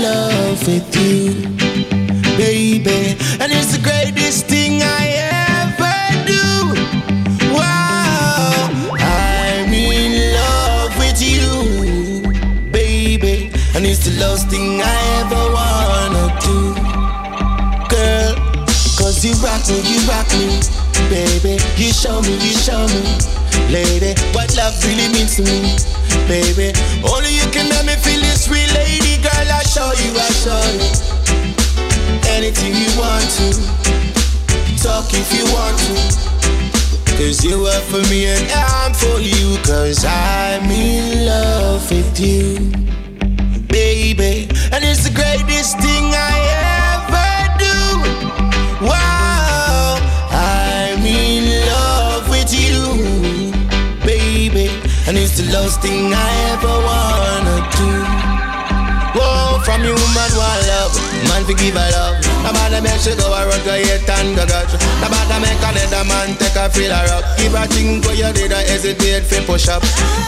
love with you, baby, and it's the greatest last thing I ever wanna do. Girl, cause you rock me, you rock me. Baby, you show me, you show me. Lady, what love really means to me. Baby, only you can make me feel this real lady. Girl, I show you, I show you. Anything you want to. Talk if you want to. Cause you are for me and I'm for you. Cause I'm in love with you, baby. And it's the greatest thing I ever do. Wow, I'm in love with you, baby. And it's the last thing I ever wanna do. From you, man, one love. Man, forgive her love. No matter make she go a run, go hit and go got you. No matter make another man take a feel her up. Give a thing for you, did I hesitate for push up.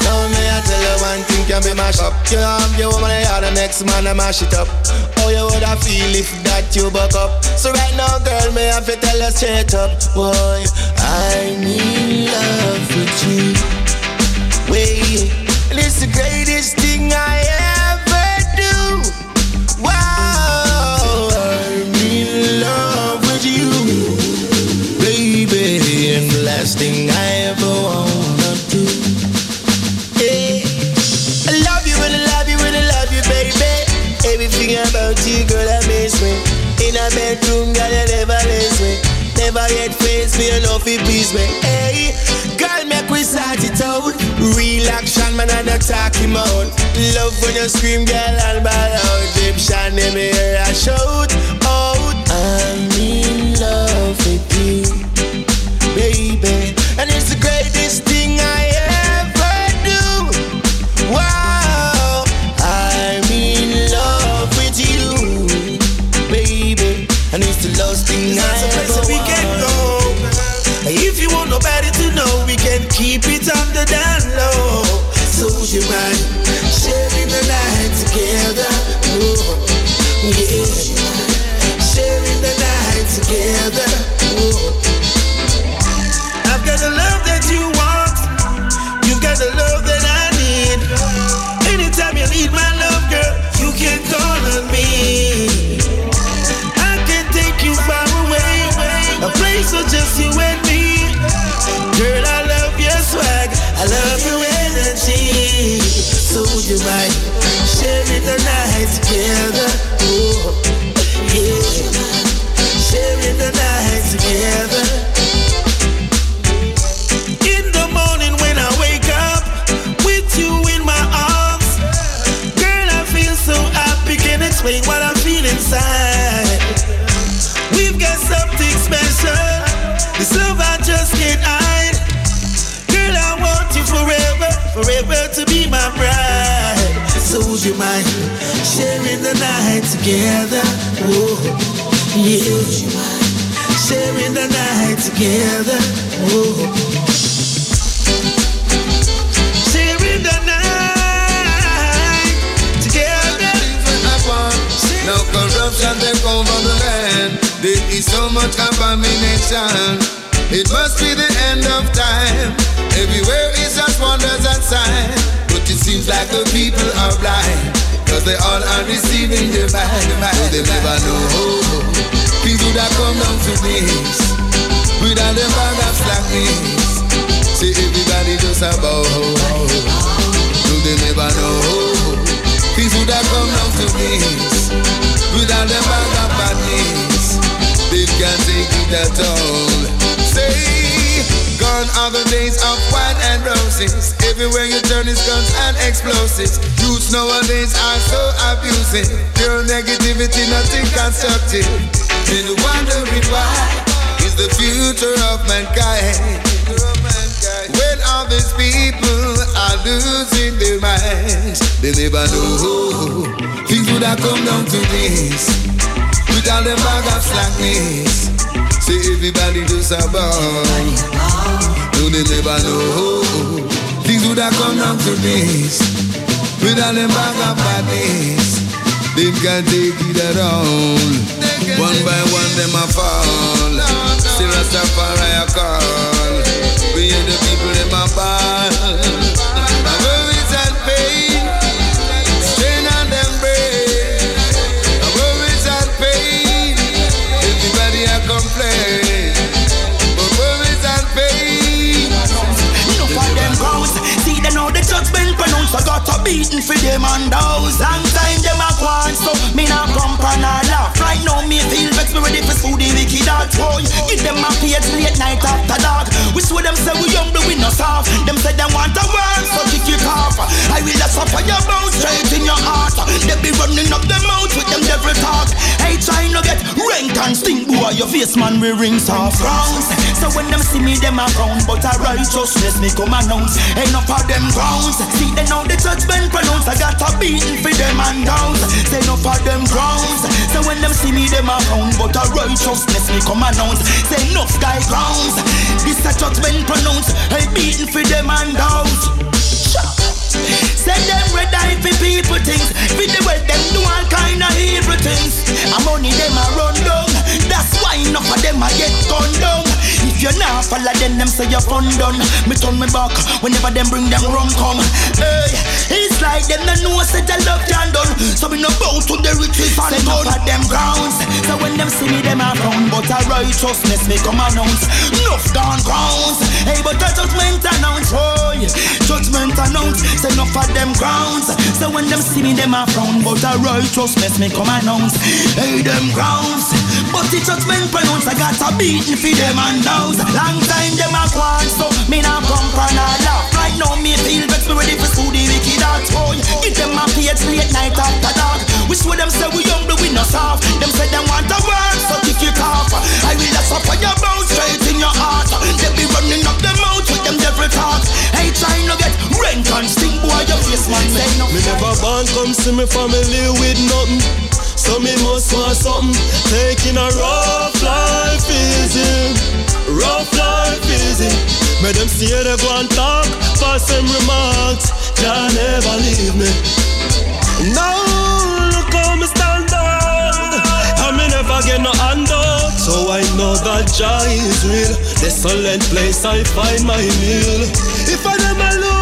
Now me, I tell you one thing can be mash up. You have your woman, you the next man, I mash it up. How you woulda feel if that you buck up? So right now, girl, me have to tell you straight up. Boy, I'm in love with you. Wait, it's the greatest Yet face me, enough it please me. Hey, girl, make we start it out. Real action, man, and not talking out. Love when you scream, girl, and ball out. Gyptian, let me hear a shout out. I'm in love with you, baby, and it's the greatest thing I ever do. Wow, I'm in love with you, baby, and it's the last thing I That's a place ever want nobody to know, we can keep it under down low. So you mind sharing the night together? Oh, yeah. Sharing the night together. Oh. I've got the love that you want. You've got the love that I need. Anytime you need my love, girl, you can call on me. I can take you far away, a place of just you and me. Girl, I love your swag, I love your energy. So you mind sharing the night together? Oh, together. Corruption the land. There is so much. It must be the end of time. Everywhere just. But it seems like the people are they all are receiving they never know. Things would have come down to this. Without them bag of slackness. See everybody just about. So they never know. Things would have come down to this. Without them bag of badness. They can't take it at all. Say, gone are the days of wine and roses. Everywhere you turn is guns and explosives. Youths nowadays are so abusive. Pure negativity, nothing constructive. And wondering why the future of mankind. When all these people are losing their minds, they never know things would have come down to this. With all them bag of slackness, say everybody just about. No, they never know things would have come down to this. With all them bag of badness, they can't take it at all. One by one, them a fall. Rastafari call. We hear the people in my ball. Worries and pain, strain on brain. Worries and pain, everybody I complain. But worries and pain. For them. See the judgment pronounced. I got a for and those. Long time them a want, so me not come for Right now me feel vex, me ready for school the wicked dog boy. Give them a page late night after dark. We show them say we but we no soft. Them say them want a world, so kick it off. I will suffer your bones straight in your heart. They be running up them mouth with them devil talk. Hey, trying to get rank and sting, boy. Your face man we rings off grounds. So when them see me, them a frown, but I righteousness me come announce. Enough of them grounds. See they know the judgment pronounce. I got a beating for them and downs. Say enough of them grounds. So when them see me, them a frown, but I righteousness me come announce. Say enough guy grounds. This a judgment pronounce. Hey, beating for them and downs. Send them red eye for people things. For the way them do all kind of evil things. And money them a run down. That's why enough of them a get gunned down. You not follow them, them say you're fun done. Me turn me back whenever them bring them rum come. Hey, it's like them no know say the love can done. So we no bow to the riches and Send up at them grounds. So when them see me, them a frown. But a righteousness me come announce. Enough gone grounds. Hey, but a judgment announce. Oh, yeah. Judgment announce. Say enough of them grounds. So when them see me, them a frown. But a righteousness me come announce. Hey, them grounds. But the judgment pronounce. I got a beating for them and those. Long time them a want. So me not come from a laugh. Right now me feel vex. Me ready for the wicked heart. Oh, yeah. Give them a page late night after dark. Wish with them say we young, but we no soft. Them say them want a word, so kick it off. I will let suffer your bones straight in your heart. They be running up the mouth with them devil talk. Hey, trying to get rent and sting, boy, your face man say no. Me never born come see me family with nothing. So me must want something. Taking a rough life easy. Rough life easy. Make them see they and talk. Pass them remarks. Jah never leave me. Now look how me stand out. And me never get no handout. So I know that Jah is real. Desolate place I find my meal. If I them alone,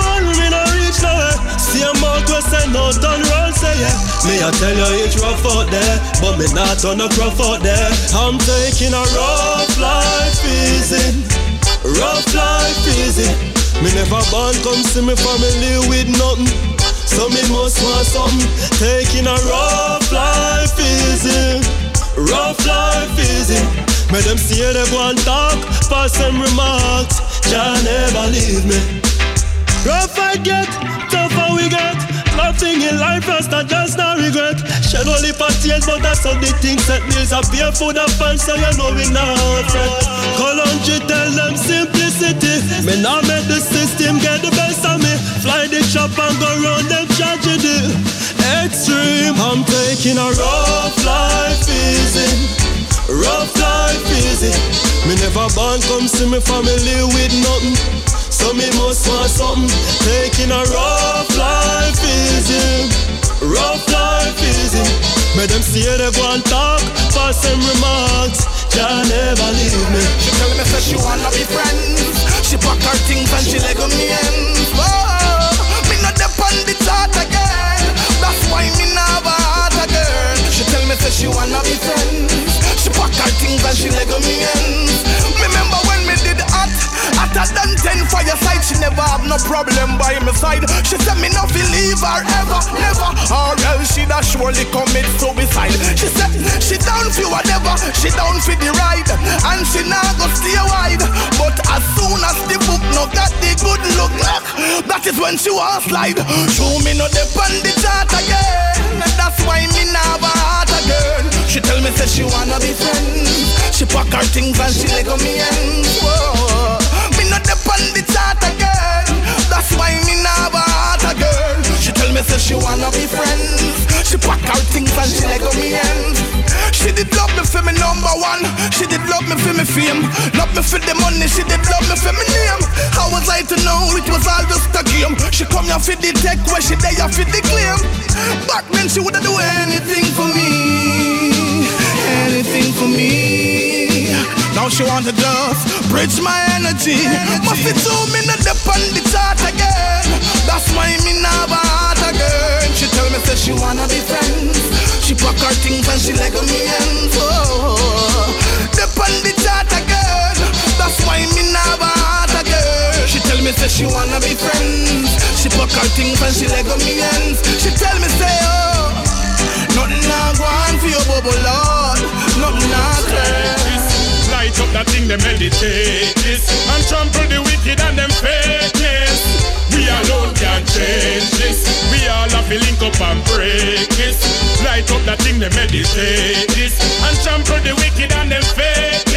See a mouth we say no done roll say yeah. Me I tell you it's rough out there, but me not on a rough out there. I'm taking a rough life easy, rough life easy. Me never born come see me family with nothing. So me must want something. Taking a rough life easy, rough life easy. Make them see they go and talk, pass them remarks. Jah never leave me. Rough I get, we get. Nothing in life rest, I just not regret. Shed only tears, but that's how the things that bills are pay for the fans, so you know we not fret. Country tell them simplicity. Me now make the system get the best of me. Fly the shop and go round them tragedy. Extreme, I'm taking a rough life easy. Rough life easy. Me never born come see me family with nothing. So me must want something. Taking a rough life easy. Rough life easy. Make them see they and talk. Pass them remarks. Jah never leave me. She tell me say she wanna be friends. She pack her things and she let go me ends. Oh, me not depend the thought again. That's why me a heart again. She tell me say she wanna be friends. She pack her things and she let go me ends. Hotter than ten fireside. She never have no problem by my side. She said me not leave her ever, never, or else she'd a surely commit suicide. She said she down for whatever, she down for the ride, and she not go stay wide. But as soon as the book no got the good look like, that is when she was slide. Show me no depend the chart again. That's why me a heart again. She tell me say she wanna be friends. She pack her things and she let go me ends. Whoa. Not depend the chart again. That's why me now heart again. She tell me say she wanna be friends. She pack her things and she let go me ends. She did love me for me number one. She did love me for me fame. Love me for the money. She did love me for me name. How was I to know it was all just a game? She come here for the tech where she there for the claim. Back then she woulda do anything for me, anything for me. Now she want to just bridge my energy. Must be two minutes upon the chart again. That's why me now heart again. She tell me say she wanna be friends. She pack her things and she let go me ends. Oh, upon the chart again. That's why me now heart again. She tell me say she wanna be friends. She pack her things and she leg on me ends. She tell me say oh, nothing go on for your bubble lord, that thing, they meditate. This And trample the wicked and them fakeness We alone can change this. We all have to link up and break this. Light up that thing, they meditate this. And trample the wicked and them fakeness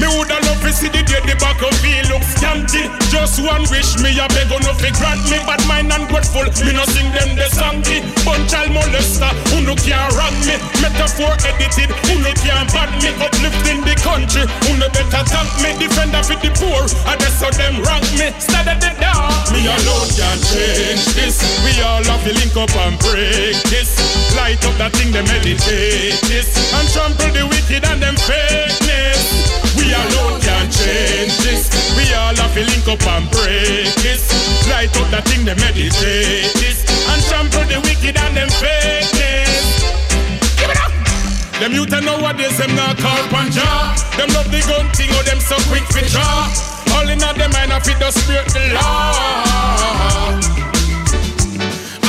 me woulda love to see the day the back of me look scanty. Just one wish me a beg on fi grant me, but mine ungrateful. Me no sing them the songy. Bunch child molester, who no can rock me. Metaphor edited, who no can ban me. Uplifting the country, who no better thank me. Defender for the poor, I that's how them rank me. Stand at the door. Me alone can change this. We all have to link up and break this. Light up that thing, they meditate this, and trample the wicked and them fakeness. We alone can change this. We all have to link up and break this. Light up that thing, they meditate this. And trample the wicked and them fakeness. Give it up! Them youth and nowadays, them not call panja. Them love the gun thing, or them so quick for draw. All in all, them mind of it, the spirit, the law.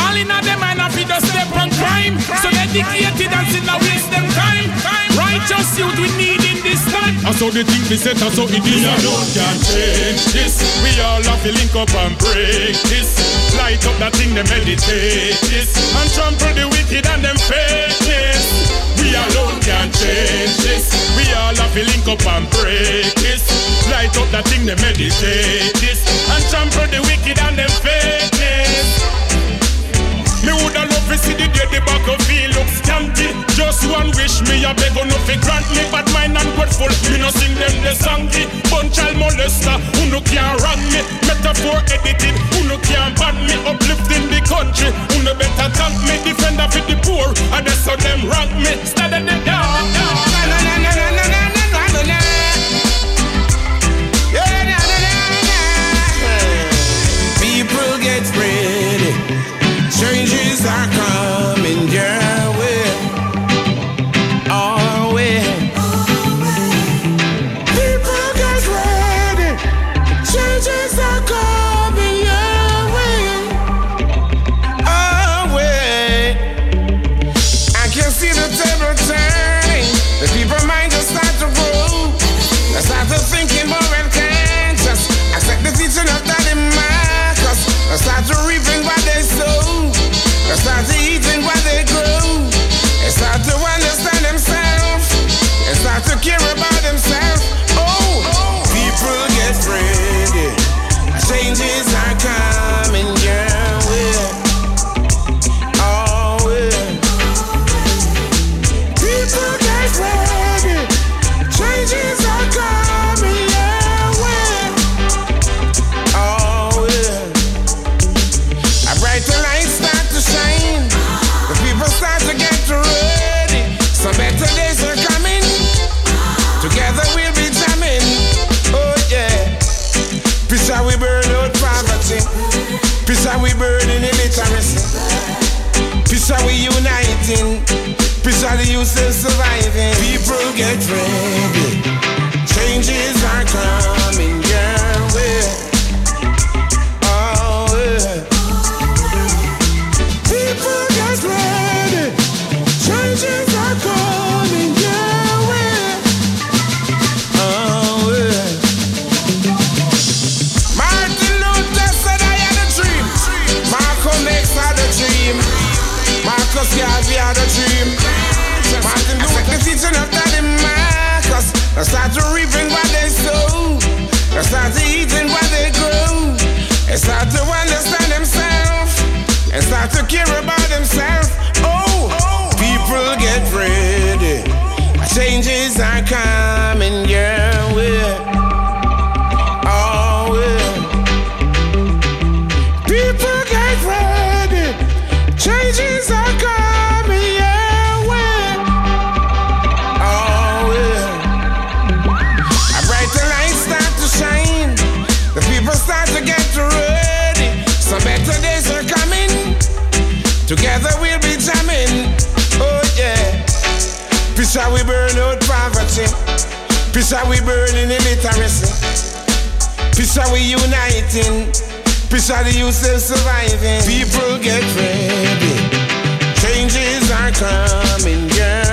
All in all, them mind of it, the step on crime. So dedicated and sin, now waste them time. Righteous youth we need in this time. I saw the thing we set, I saw it is. alone can change this. We all have to link up and break this. Light up that thing, they meditate this. And trample the wicked and them fakeness. We alone can change this. We all have to link up and break this. Light up that thing, they meditate this. And trample the wicked and them fakeness. Me woulda love to see the day the back of feel look scanty. Just one wish me a beg on fi grant me, but mine ungrateful. Me no sing them the songy. Bunch child molester, who no can wrong me. Metaphor edited, who no can ban me. Uplifting the country, who no better thank me. Defender for the poor, and that's how them rank me. Stand at the door. People get ready. Changes are coming surviving. Oh, People get ready. Changes are coming. Oh. People get ready. Changes to care about Peace how we burn in illiteracy. Peace are we uniting. Peace are the youth still surviving. People get ready. Changes are coming your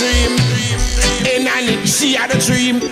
Had a. And she had a dream.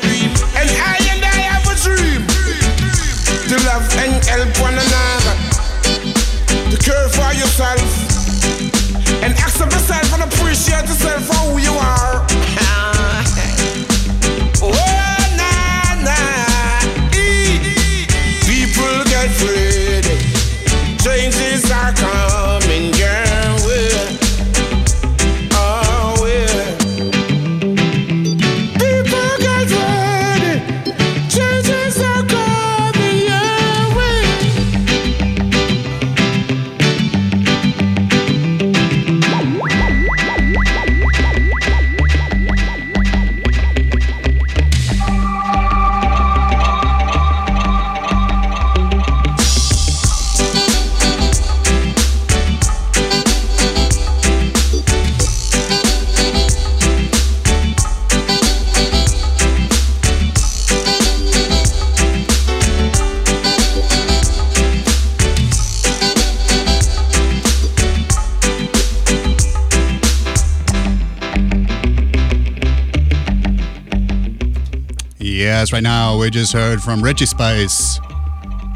Yes, right now we just heard from Richie Spice.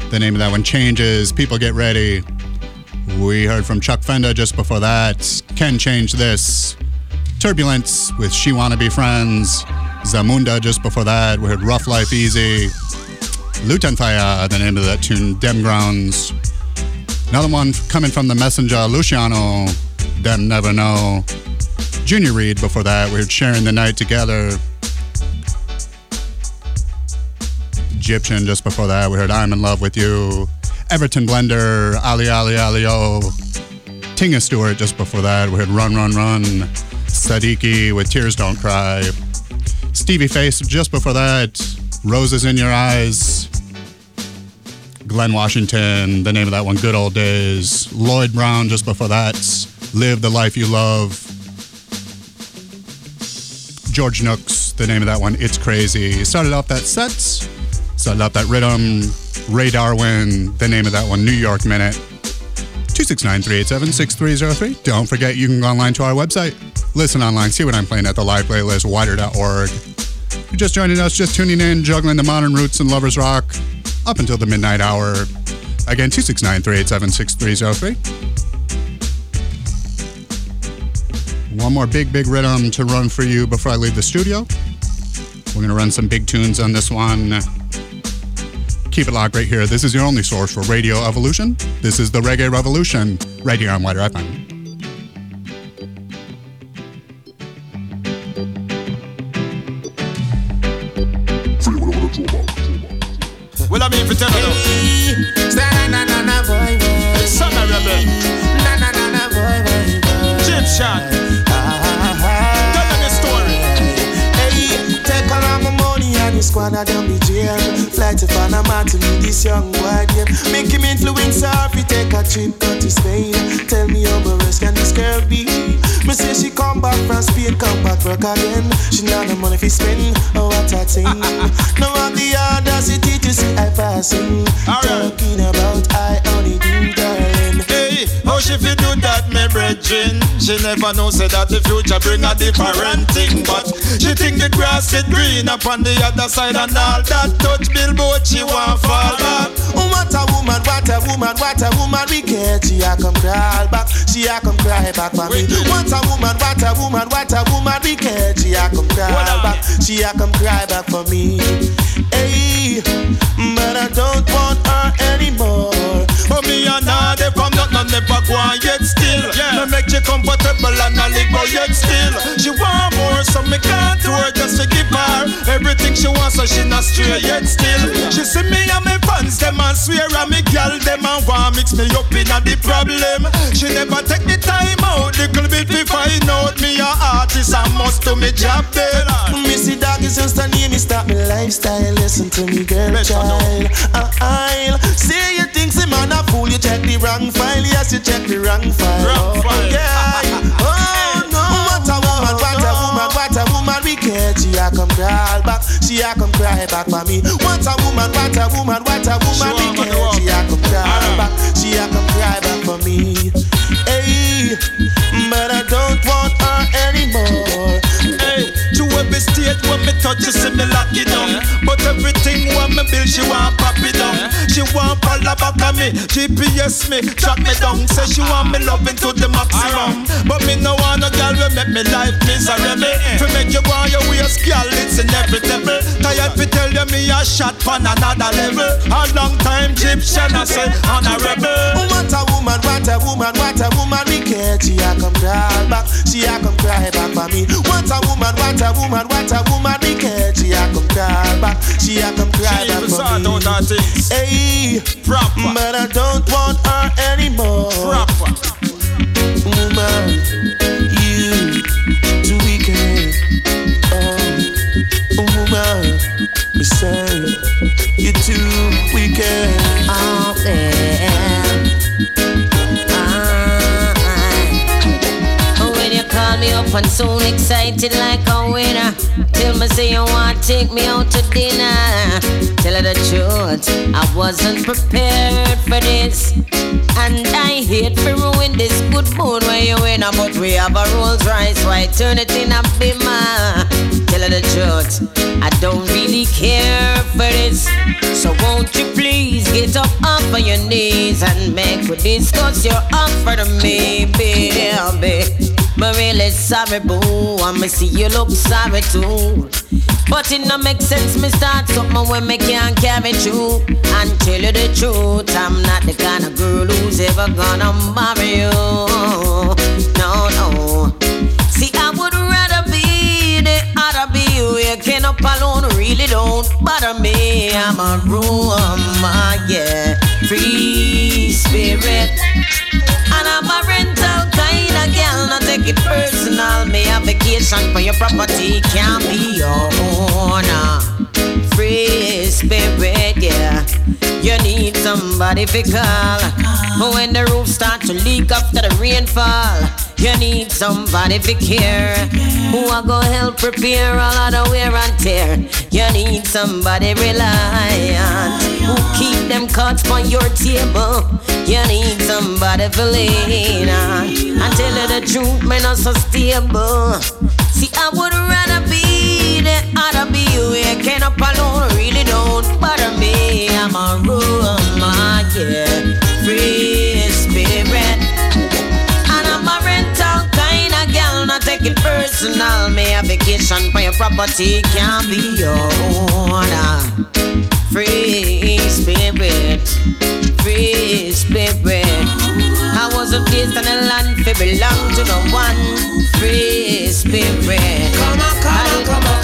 The name of that one changes. People get ready. We heard from Chuck Fender just before that. Can change this. Turbulence with She Wanna Be Friends. Zamunda just before that. We heard Rough Life Easy. Lutan Fyah, the name of that tune. Dem Grounds. Another one coming from the messenger, Luciano. Them Never Know. Junior Reid before that. We heard Sharing the Night Together. Gyptian just before that. We heard I'm in Love with You. Everton Blender, Ali Ali Ali O. Tinga Stewart just before that. We heard Run Run Run. Sadiki with Tears Don't Cry. Stevie Face just before that. Roses in Your Eyes. Glen Washington, the name of that one, Good Old Days. Lloyd Brown just before that. Live the Life You Love. George Nooks, the name of that one, It's Crazy. Started off that set. Started love that rhythm. Ray Darwin, the name of that one, New York Minute. 269-387-6303. Don't forget you can go online to our website. Listen online, see what I'm playing at the live playlist, widr.org. If you're just joining us, just tuning in, juggling the modern roots and lovers rock up until the midnight hour. Again, 269-387-6303. One more big, big rhythm to run for you before I leave the studio. We're going to run some big tunes on this one. Keep it locked right here. This is your only source for Radio Evolution. This is the Reggae Revolution, right here on WIDR FM. Well, I mean, for tell you. Na na na na boy boy. Son of rebel. Na na na na boy boy boy. Gyptian. Tell them the story. Hey, take all of my money and the squad I don't be jail. Fly to Panama to meet this young boy there. Make him influence her if he take a trip go to Spain. Tell me how rest can this girl be? Me say she come back from Spain, come back work again. She not the money fi spend, oh what a thing. no one the audacity to see I passing. Talking about I only do darling. Hey, how she fi do that, me brethren? She never know say that the future bring a different thing, but she think the grass is green up on the other side and all that touch billboard she want fall back. Oh, what a woman, what a woman, what a woman we get. She a come crawl back, she a come cry back for me. What a woman, what a woman, what a woman we get. She a come crawl back, she a come cry back for me. Hey, but I don't want her anymore. For me and her, yet still. No make you comfortable and I live yet still. She want more, so me can't her just to give her everything she wants. so she not straight yet still. She see me and my fans, them and swear and me gal, them and want mix me up in a the problem. She never take the time out, little bit to find out me a artist and must do me job there. Missy dog is just a name, stop me lifestyle. Listen to me, girl, child. I'll say you think the man a fool, you check the wrong file. Yes, you check the wrong file. Wrong file. Wicked. She a come crawl back, she a come cry back for me. What a woman, what a woman, what a woman wicked. She a come crawl back, she a come cry back for me. Every when me touch, you see me lock it down. But everything when me build, she want pop it down. She want follow back on me, GPS me, track me down. Say she want me loving to the maximum. But me no want a girl will make me life miserable. To make you on your waist, girl, it's inevitable. Tired to tell you me a shot on another level. A long time Gyptian, I say honorable. What a woman, what a woman, what a woman wicked. She a come crawl back, she a come cry back for me. What a woman, what a woman, what a woman wicked. She a come crawl back, she a come cry back for me. Hey, proper, mm, but I don't want her anymore. Proper, woman, you too wicked. Oh, woman, me say you too wicked. Oh, and so excited like a winner. Tell me say you want to take me out to dinner. Tell her the truth, I wasn't prepared for this. And I hate to ruin this good mood when you win, but we have a Rolls Royce, why turn it in a Beamer? Tell her the truth, I don't really care for this. So won't you please get up off of your knees and make we discuss your offer to me, baby. But really sorry, boo. I'ma see you look sorry too. But it no make sense, me start something when me can't carry through. And tell you the truth, I'm not the kind of girl who's ever gonna marry you. No, no. See, I would rather be the other be. You up alone, really don't bother me. I'm a Roma, uh, yeah. Free spirit. I'm a girl, not take it personal. Me a vacation for your property, can't be your owner. Free spirit, yeah. You need somebody to call. When the roof start to leak after the rainfall, you need somebody to care. Who I go help prepare all of the wear and tear. You need somebody rely on. Who keep them cards on your table. You need somebody to lean on. And tell her the truth, man, not so stable. See, I would rather be the other be can up alone, really don't bother me. I'm a Roma, yeah. Free spirit. And I'm a rental kind of girl, not take it personal. Me a vacation for your property, can't be your owner. Free spirit, free spirit. I was a taste and a land belong to no one. Free spirit. Come on, come on, come on,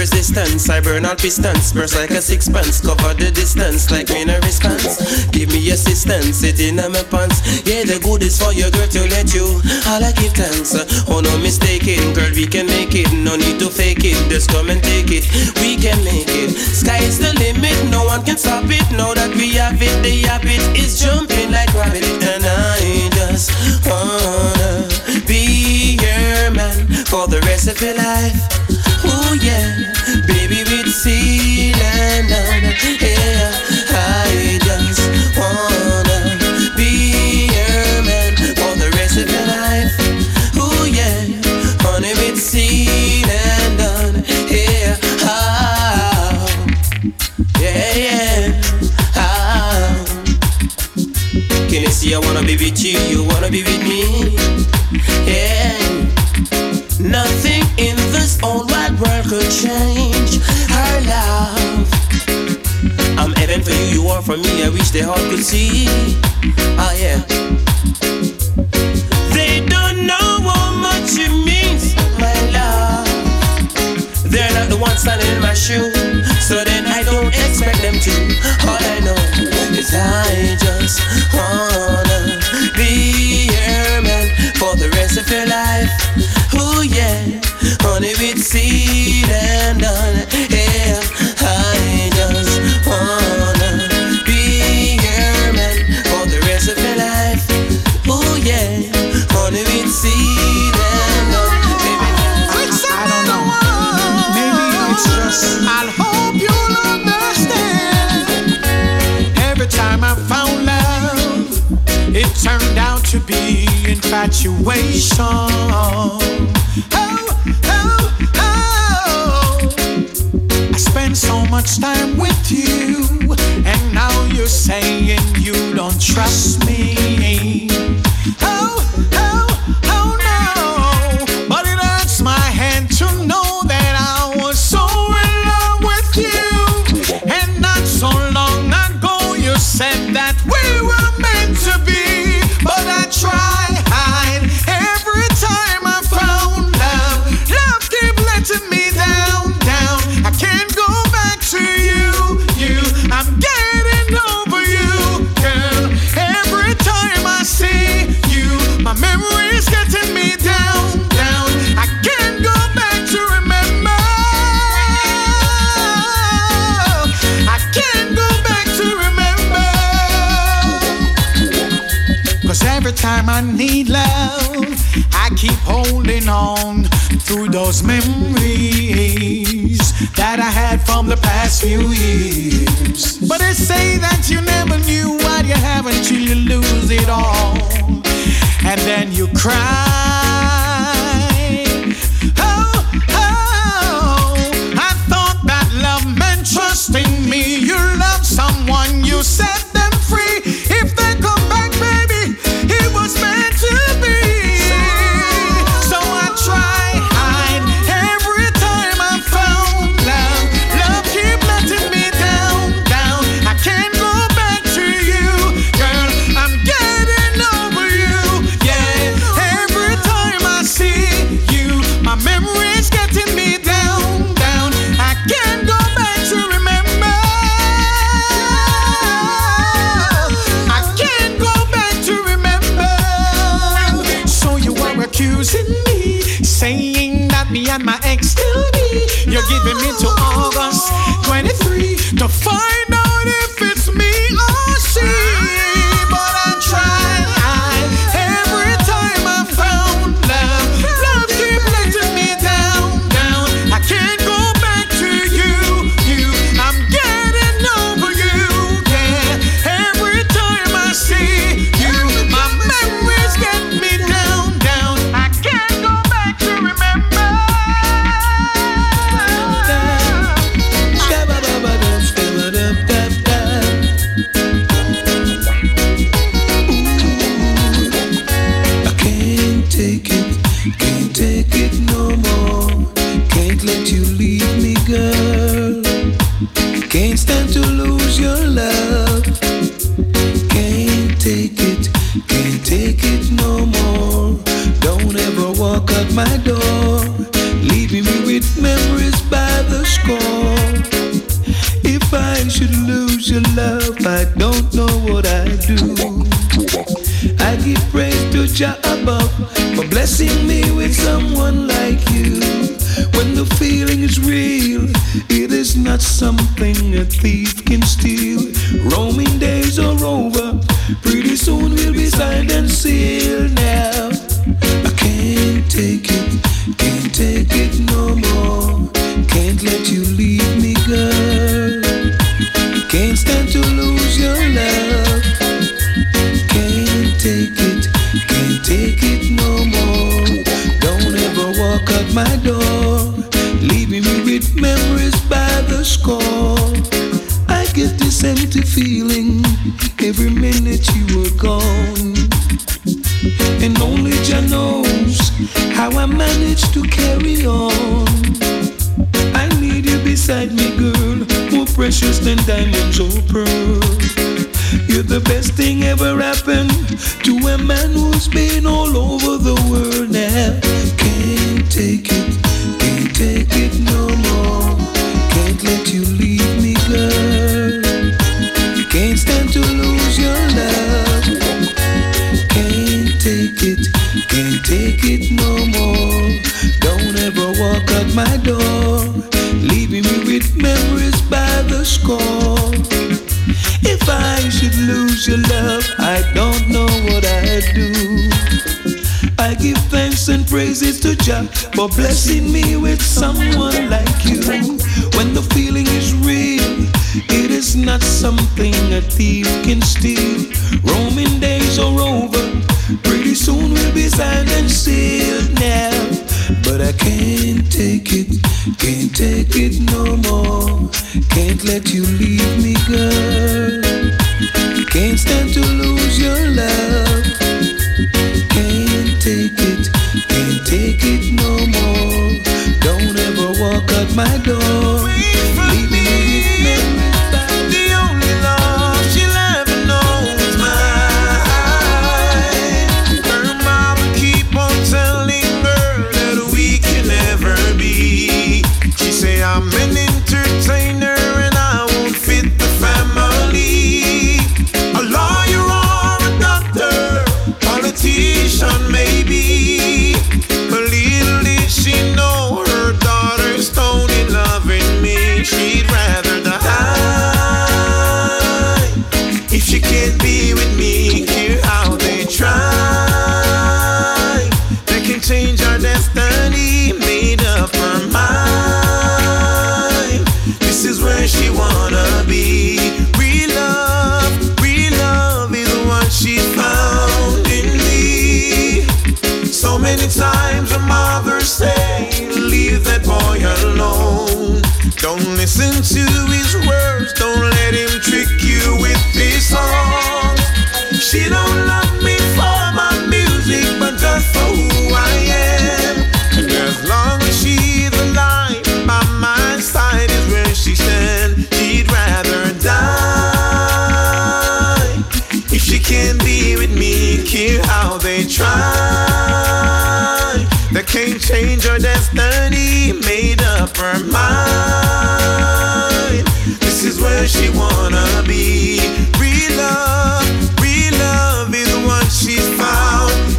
resistance. I burn all pistons, burst like a sixpence. Cover the distance like me a response. Give me assistance, sit in my pants. Yeah, the good is for your girl to let you. All I give thanks. Oh no mistaken, girl, we can make it. No need to fake it, just come and take it. We can make it. Sky is the limit, no one can stop it. Now that we have it, the habit is jumping like rabbit. And I just wanna be your man for the rest of your life. Oh yeah, baby, we the sea, and. Yeah, I just wanna be your man for the rest of your life. Yeah, honey, we. Yeah, yeah, yeah. Can you see? I wanna be with you, you wanna be with me. Yeah. change her love. I'm heading for you, you are for me, I wish they all could see. Oh yeah. infatuation. Oh, oh, oh. I spend so much time with you, and now you're saying you don't trust me. my door, leaving me with memories by the score. If I should lose your love, I don't know what I'd do. I give praise to Jah above for blessing me with someone like you. When the feeling is real, it is not something a thief can't change her destiny. Made up her mind. This is where she wanna be. Real love, real love is what she found.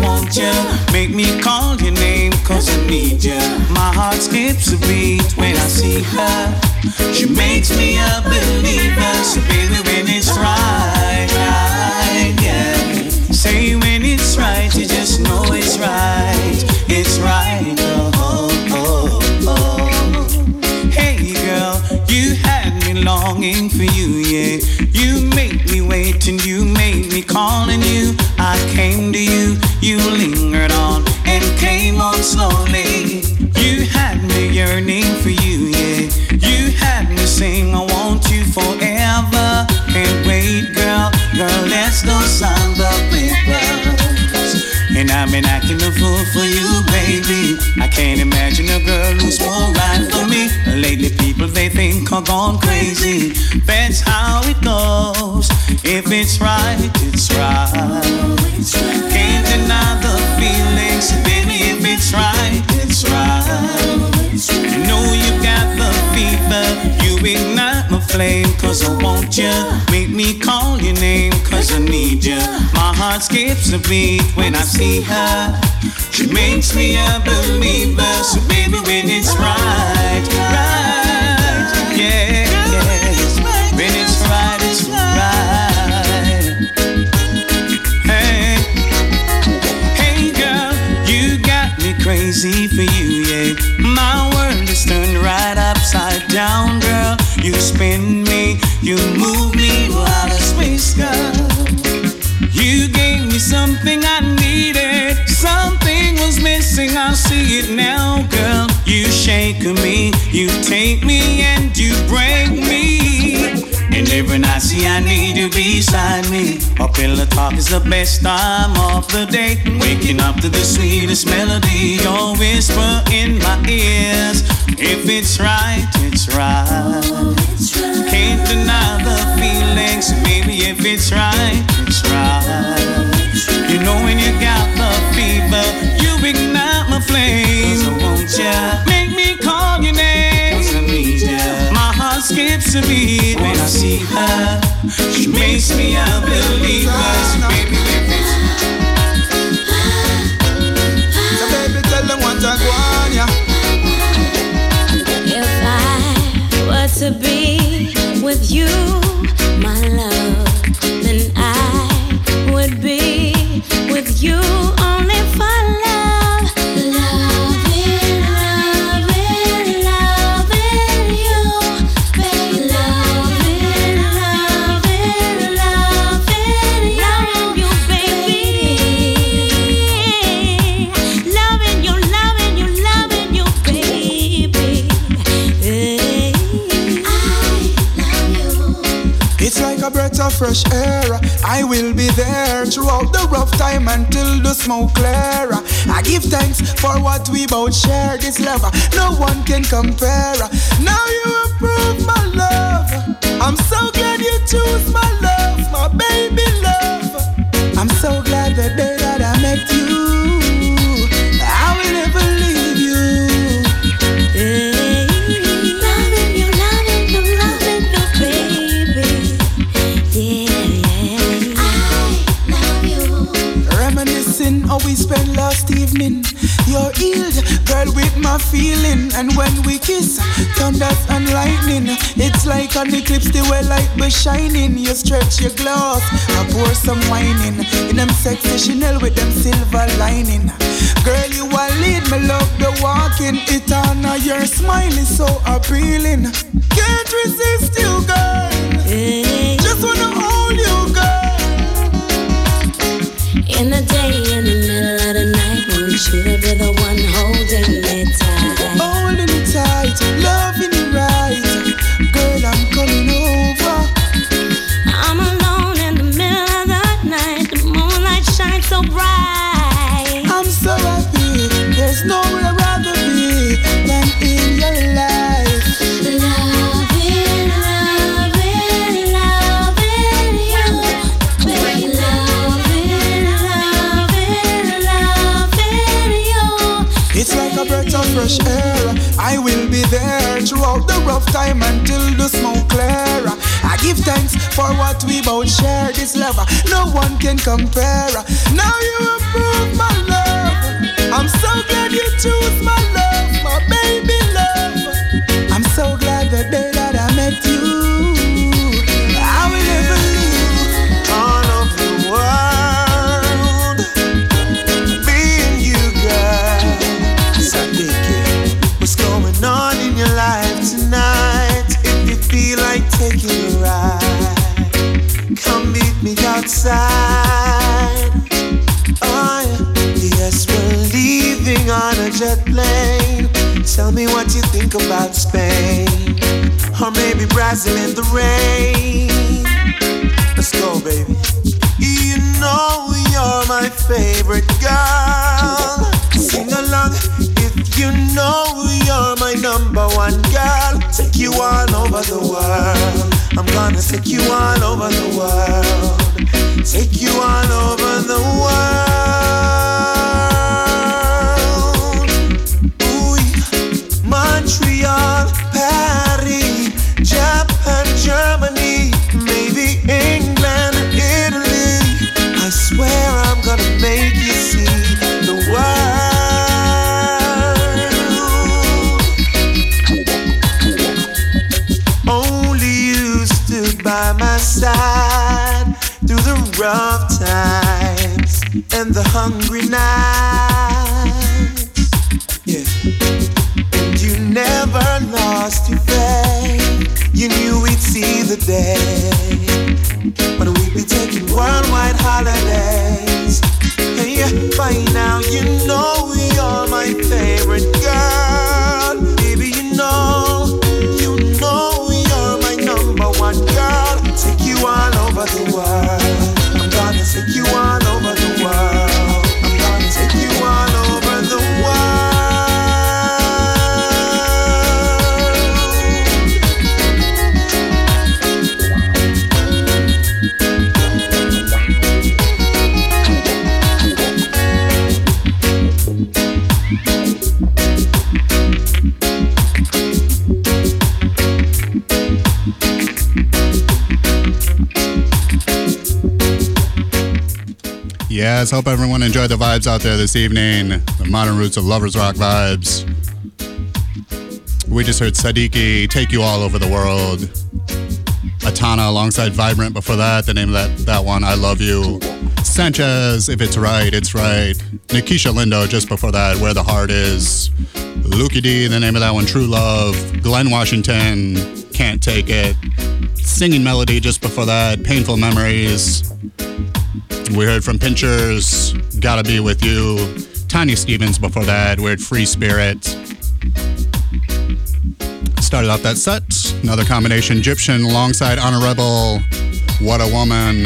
Want you. Make me call your name, cause I need you. My heart skips a beat when I see her. She makes me a believer, so baby, when it's right, right, yeah. Say when it's right, you just know it's right, it's right, oh, oh, oh. oh. Hey girl, you had me longing for you, yeah. You made me wait and you made me calling you. I came to you, you lingered on and came on slowly. You had me yearning for you, yeah. You had me sing, I want you forever. Can't wait, girl, girl, let's go sign the papers. And I've been acting a fool for you, baby. I can't imagine a girl who's more right for me. Lately, people they think I'm gone crazy. That's how it goes. If it's right, it's right. Can't deny the feelings, baby. If it's right, it's know you got the fever. You ignite my flame, cause I want you. Make me call your name, cause I need you. My heart skips a beat when I see her. She makes me a believer. So, baby, when it's right, right, crazy for you, yeah. My world is turned right upside down, girl. You spin me, you move me out of space, girl. You gave me something I needed. Something was missing, I see it now, girl. You shake me, you take me, and you break me. And every night, see, I need you beside me. A pillow talk is the best time of the day. Waking up to the sweetest melody, your whisper in my ears. If it's right, it's right. Can't deny the feelings, maybe if it's right, it's right. You know when you got a beat when I see her. She makes me a believer. So baby, if it's So baby, tell them what I want, yeah. If I were to be with you, fresh air. I will be there throughout the rough time until the smoke clear. I give thanks for what we both share. This love, no one can compare. Now you approve my love. I'm so glad you choose my love, feeling. And when we kiss, thunders and lightning. It's like an eclipse, the way light be shining. You stretch your glass, I pour some wine in. In them sexy Chanel with them silver lining. Girl, you are lead me, love the walking. It on your smile is so appealing. Can't resist you, girl. Just wanna hold you, girl. In the day, in the middle of the night, want you be the one holding fresh air. I will be there throughout the rough time until the smoke clear. I give thanks for what we both share. This love, uh, no one can compare. Now you approve my love. I'm so glad you choose my love, my baby outside. Oh, yes, we're leaving on a jet plane. Tell me what you think about Spain, or maybe Brazil in the rain. Let's go, baby. You know you're my favorite girl. Sing along if you know you're my number one girl. Take you all over the world. I'm gonna take you all over the world. Take you all over the world. And the hungry nights. Yeah. And you never lost your faith. You knew we'd see the day when we'd be taking worldwide holidays. And yeah, by now you know you're my favorite girl. Baby, you know, you know you're my number one girl. Take you all over the world. I'm gonna take you all Yes, hope everyone enjoyed the vibes out there this evening. The modern roots of lovers rock vibes. We just heard Sadiki take you all over the world. Etana alongside Vibrant before that. The name of that, that one, I Love You. Sanchez, If It's Right, It's Right. Nikisha Lindo just before that, Where the Heart Is. Lukie D, the name of that one, True Love. Glen Washington, Can't Take It. Singing Melody just before that, Painful Memories. We heard from Pinchers, Gotta Be With You. Tanya Stephens before that, we heard Free Spirit. Started off that set, another combination Gyptian alongside Honorebel, What a Woman.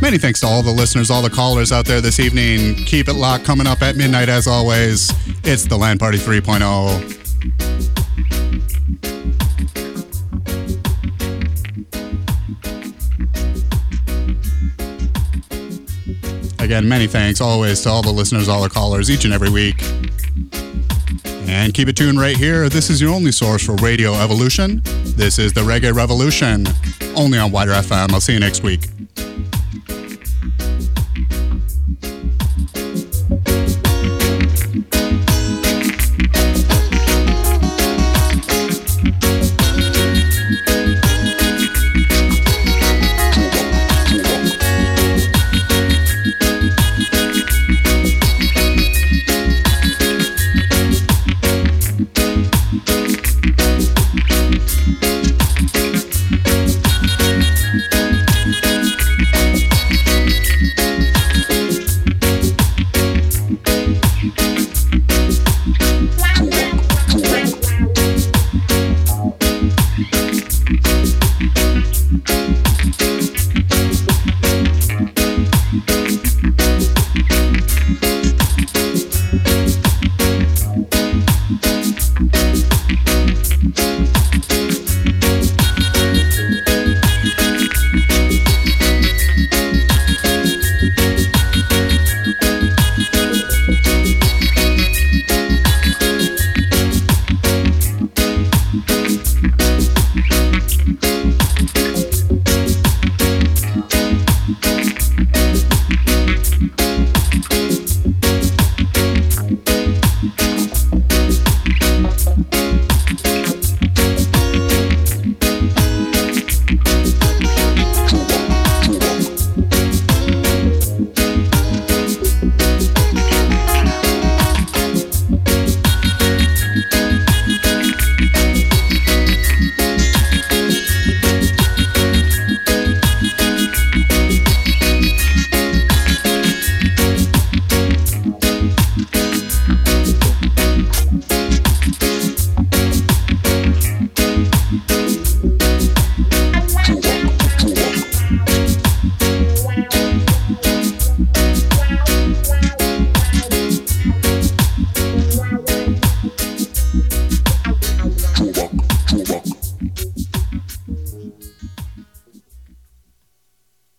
Many thanks to all the listeners, all the callers out there this evening. Keep it locked coming up at midnight as always. It's the Land Party oh. 3.0. Again, many thanks always to all the listeners, all the callers, each and every week. And keep it tuned right here. This is your only source for Radio Evolution. This is the Reggae Revolution, only on WIDR FM. I'll see you next week.